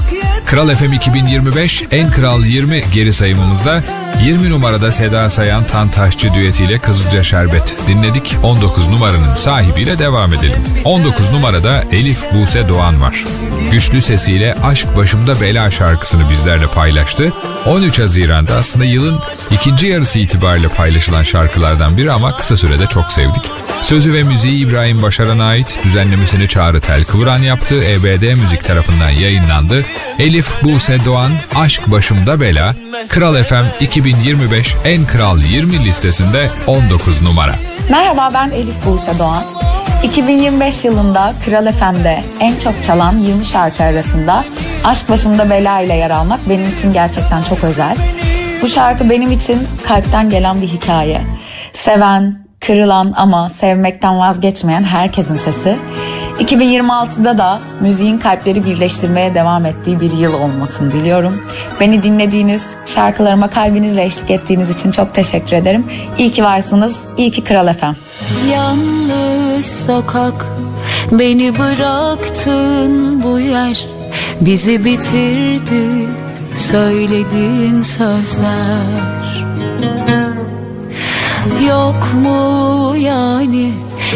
Kral FM 2025 en kral 20 geri sayımımızda 20 numarada Seda Sayan Tantaşçı düetiyle Kızılca Şerbet dinledik. 19 numaranın sahibiyle devam edelim. 19 numarada Elif Buse Doğan var. Güçlü sesiyle Aşk Başımda Bela şarkısını bizlerle paylaştı. 13 Haziran'da aslında yılın ikinci yarısı itibariyle paylaşılan şarkılardan biri ama kısa sürede çok sevdik. Sözü ve müziği İbrahim Başaran'a ait düzenlemesini Çağrı Tel Kıvran yaptı. EBD Müzik tarafından yayınlandı. Elif Buse Doğan Aşk Başımda Bela Kral FM 2025 en kral 20 listesinde 19 numara. Merhaba ben Elif Buse Doğan. 2025 yılında Kral FM'de en çok çalan 20 şarkı arasında Aşk Başımda Bela ile yer almak benim için gerçekten çok özel. Bu şarkı benim için kalpten gelen bir hikaye. Seven, kırılan ama sevmekten vazgeçmeyen herkesin sesi. 2026'da da müziğin kalpleri birleştirmeye devam ettiği bir yıl olmasını diliyorum. Beni dinlediğiniz, şarkılarıma kalbinizle eşlik ettiğiniz için çok teşekkür ederim. İyi ki varsınız, iyi ki Kral FM. Yanlış sokak Beni bıraktın bu yer Bizi bitirdi Söylediğin sözler Yok mu yani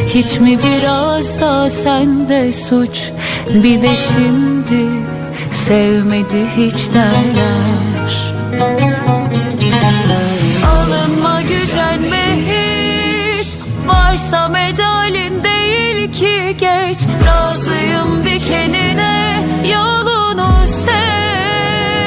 Hiç mi biraz da sende suç? Bir de şimdi Sevmedi hiç derler. Alınma gücenme hiç Varsa mecalin değil ki geç. Razıyım dikenine yolunu seç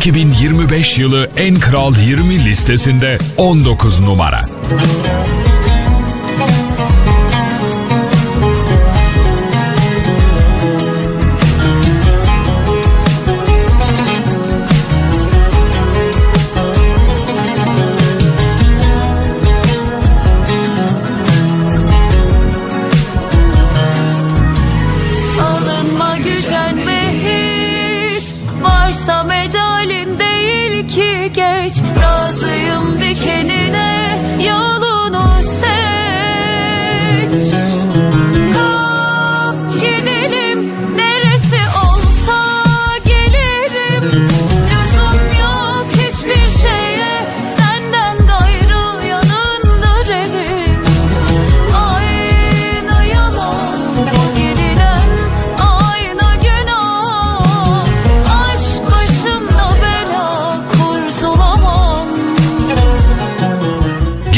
2025 yılı en kral 20 listesinde 19 numara.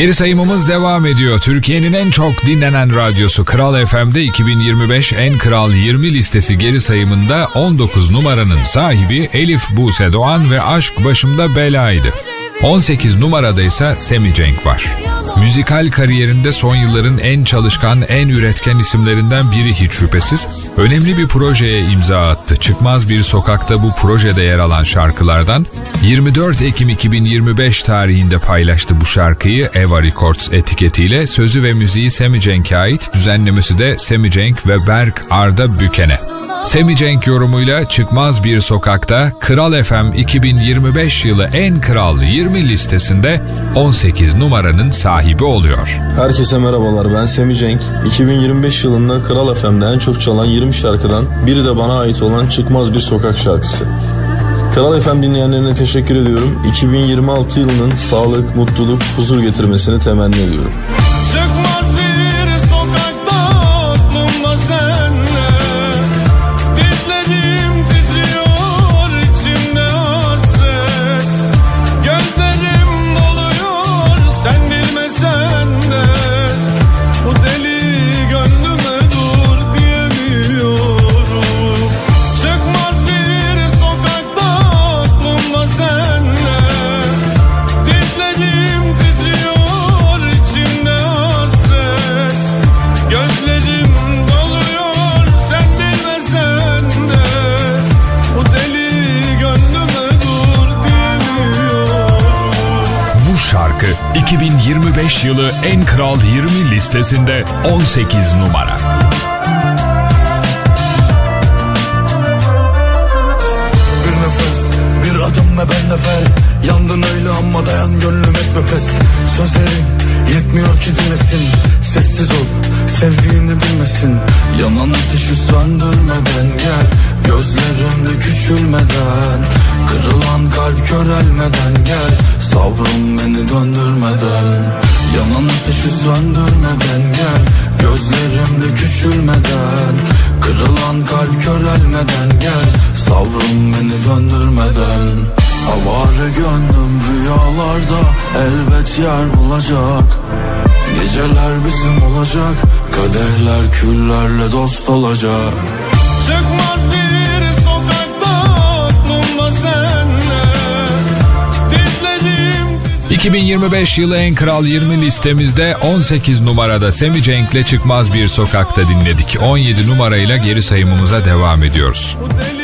Geri sayımımız devam ediyor. Türkiye'nin en çok dinlenen radyosu Kral FM'de 2025 en kral 20 listesi geri sayımında 19 numaranın sahibi Elif Buse Doğan ve Aşk Başımda Belaydı. 18 numarada ise Semi Cenk var. Müzikal kariyerinde son yılların en çalışkan, en üretken isimlerinden biri hiç şüphesiz. Önemli bir projeye imza attı. Çıkmaz bir sokakta bu projede yer alan şarkılardan 24 Ekim 2025 tarihinde paylaştı bu şarkıyı Eva Records etiketiyle. Sözü ve müziği Semi Cenk'e ait, düzenlemesi de Semi Cenk ve Berk Arda Büken'e. Semi Cenk yorumuyla Çıkmaz Bir Sokak'ta Kral FM 2025 yılı en kral 20 listesinde 18 numaranın sahibi oluyor. Herkese merhabalar ben Semih Cenk. 2025 yılında Kral FM'de en çok çalan 20 şarkıdan biri de bana ait olan Çıkmaz Bir Sokak şarkısı. Kral FM dinleyenlerine teşekkür ediyorum. 2026 yılının sağlık, mutluluk, huzur getirmesini temenni ediyorum. Çıkmaz 2025 yılı en kral 20 listesinde 18 numara. Bir nefes bir adım ve ben nefer Yandın öyle ama dayan gönlüm etme pes Sözlerin yetmiyor ki dinlesin. Sessiz ol sevdiğini bilmesin. Yanan ateşi söndürmeden gel Gözlerimde küçülmeden Kırılan kalp körelmeden gel. Sabrım beni döndürmeden Yanan ateşi söndürmeden gel. Gözlerimde küçülmeden Kırılan kalp körelmeden gel. Sabrım beni döndürmeden Avare gönlüm rüyalarda elbet yer bulacak. Geceler bizim olacak Kadehler küllerle dost olacak. Çıkmaz bir 2025 yılı en kral 20 listemizde 18 numarada Semi Cenk'le Çıkmaz Bir Sokak'ta dinledik. 17 numarayla geri sayımımıza devam ediyoruz.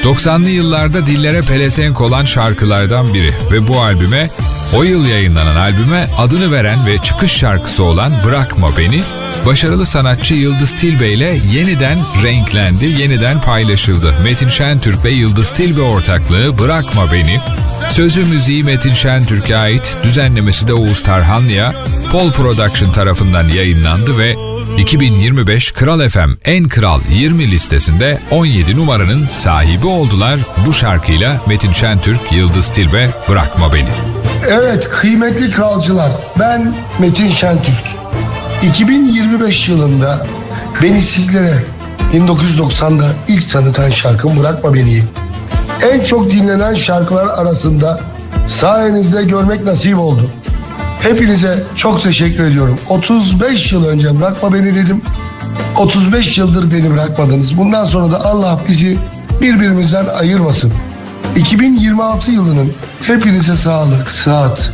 90'lı yıllarda dillere pelesenk olan şarkılardan biri ve bu albüme o yıl yayınlanan albüme adını veren ve çıkış şarkısı olan Bırakma Beni başarılı sanatçı Yıldız Tilbe ile yeniden renklendi, yeniden paylaşıldı. Metin Şentürk ve Yıldız Tilbe ortaklığı Bırakma Beni, sözü müziği Metin Şentürk'e ait, düzenlemesi de Oğuz Tarhanlı'ya Pol Production tarafından yayınlandı ve 2025 Kral FM En Kral 20 listesinde 17 numaranın sahibi oldular. Bu şarkıyla Metin Şentürk, Yıldız Tilbe Bırakma Beni. Evet kıymetli kralcılar ben Metin Şentürk. 2025 yılında beni sizlere 1990'da ilk tanıtan şarkım Bırakma Beni. En çok dinlenen şarkılar arasında sayenizde görmek nasip oldu. Hepinize çok teşekkür ediyorum. 35 yıl önce bırakma beni dedim. 35 yıldır beni bırakmadınız. Bundan sonra da Allah bizi birbirimizden ayırmasın. 2026 yılının hepinize sağlık, sıhhat,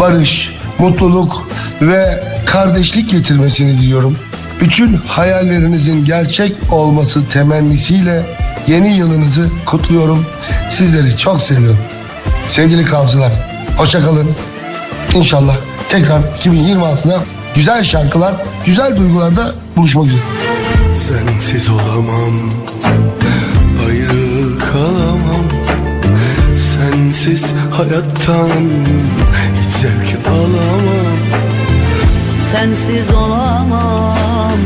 barış, mutluluk ve kardeşlik getirmesini diliyorum. Bütün hayallerinizin gerçek olması temennisiyle yeni yılınızı kutluyorum. Sizleri çok seviyorum. Sevgili kralcılar, hoşçakalın. İnşallah tekrar 2026'da güzel şarkılar, güzel duygularda buluşmak üzere. Sensiz olamam Ayrı kalamam Sensiz hayattan Hiç zevk alamam Sensiz olamam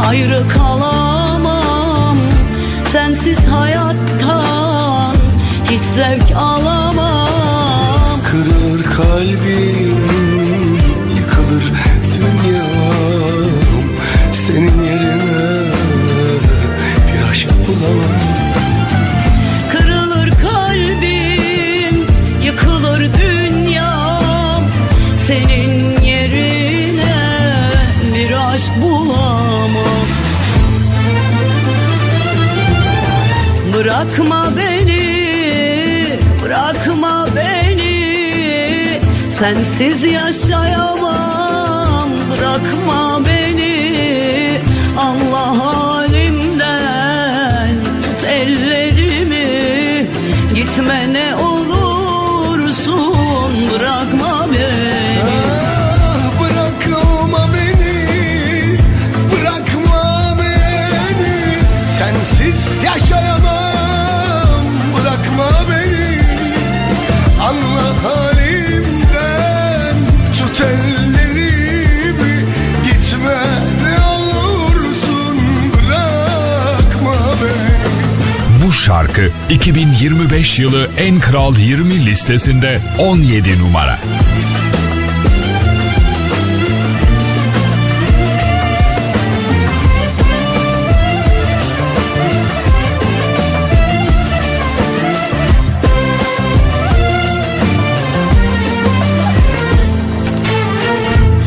Ayrı kalamam. Sensiz hayattan Hiç zevk alamam. Kırılır kalbim Yıkılır dünyam. Senin yerine Bir aşk bulamam Bırakma beni Bırakma beni. Sensiz yaşayamam Bırakma şarkı 2025 yılı en kral 20 listesinde 17 numara.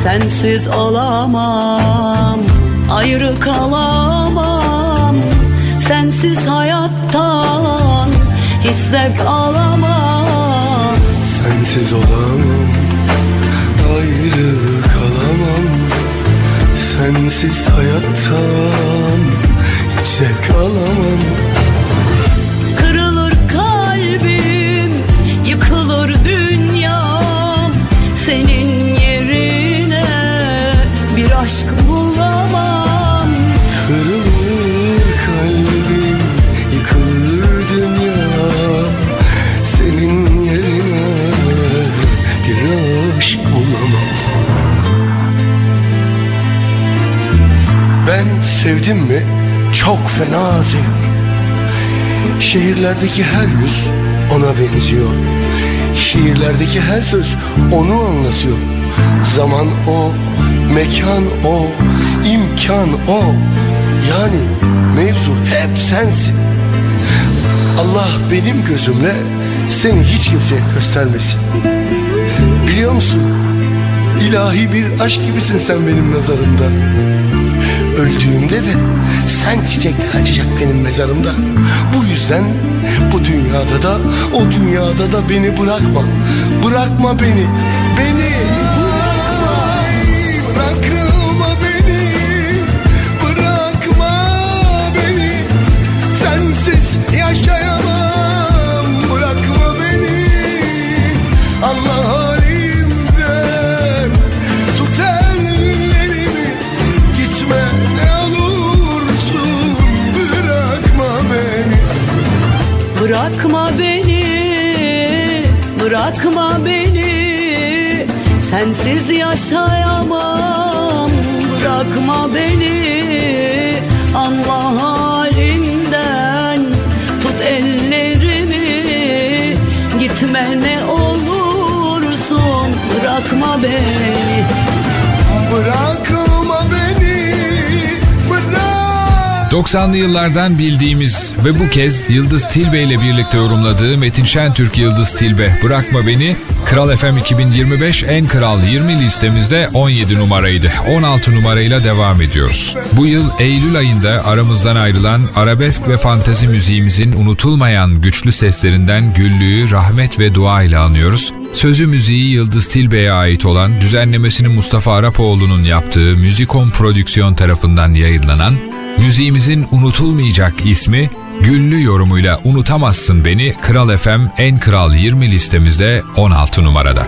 Sensiz olamam Ayrı kalamam Sensiz hayattan Hiç zevk alamam. Sensiz olamam Ayrı kalamam. Sensiz hayattan Hiç zevk alamam. Kırılır kalbim Yıkılır dünyam Senin yerine Bir aşk bulamam sevdim mi çok fena seviyorum. Şehirlerdeki her yüz ona benziyor. Şiirlerdeki her söz onu anlatıyor. Zaman o, mekan o, imkan o. Yani mevzu hep sensin. Allah benim gözümle seni hiç kimseye göstermesin. Biliyor musun? İlahi bir aşk gibisin sen benim nazarımda Öldüğümde de sen çiçekler açacak benim mezarımda. Bu yüzden bu dünyada da o dünyada da beni bırakma. Bırakma beni, beni. Bırakma, bırakma beni. Bırakma beni. Sensiz yaşayamam. Bırakma beni. Allah Bırakma beni Bırakma beni. Sensiz yaşayamam. Bırakma beni. Allah halimden Tut ellerimi. Gitme ne olursun. Bırakma beni. Bırakma 90'lı yıllardan bildiğimiz ve bu kez Yıldız Tilbe ile birlikte yorumladığı Metin Şentürk Yıldız Tilbe Bırakma Beni Kral FM 2025 en kral 20 listemizde 17 numaraydı. 16 numarayla devam ediyoruz. Bu yıl Eylül ayında aramızdan ayrılan arabesk ve fantezi müziğimizin unutulmayan güçlü seslerinden Güllü'yü rahmet ve dua ile anıyoruz. Sözü müziği Yıldız Tilbe'ye ait olan, düzenlemesini Mustafa Arapoğlu'nun yaptığı Müzikon Prodüksiyon tarafından yayınlanan, müziğimizin unutulmayacak ismi Güllü yorumuyla Unutamazsın Beni Kral FM En Kral 20 listemizde 16 numarada.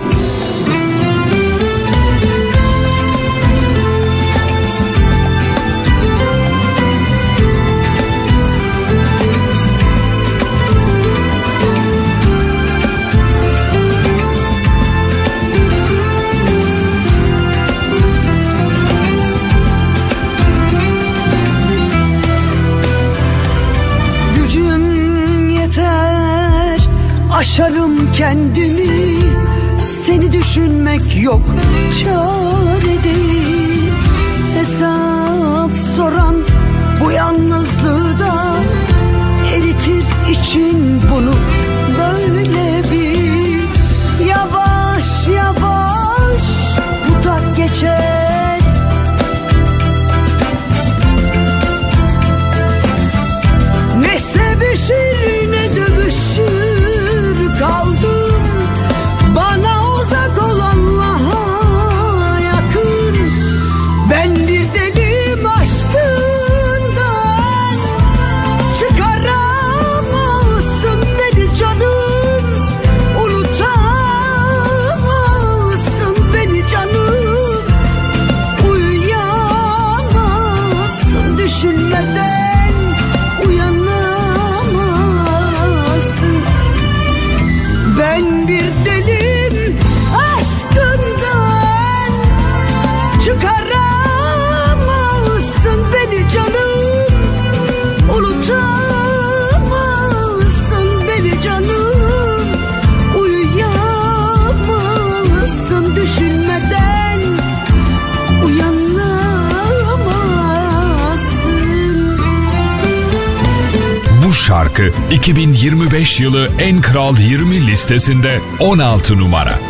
2025 yılı En Kral 20 listesinde 16 numara.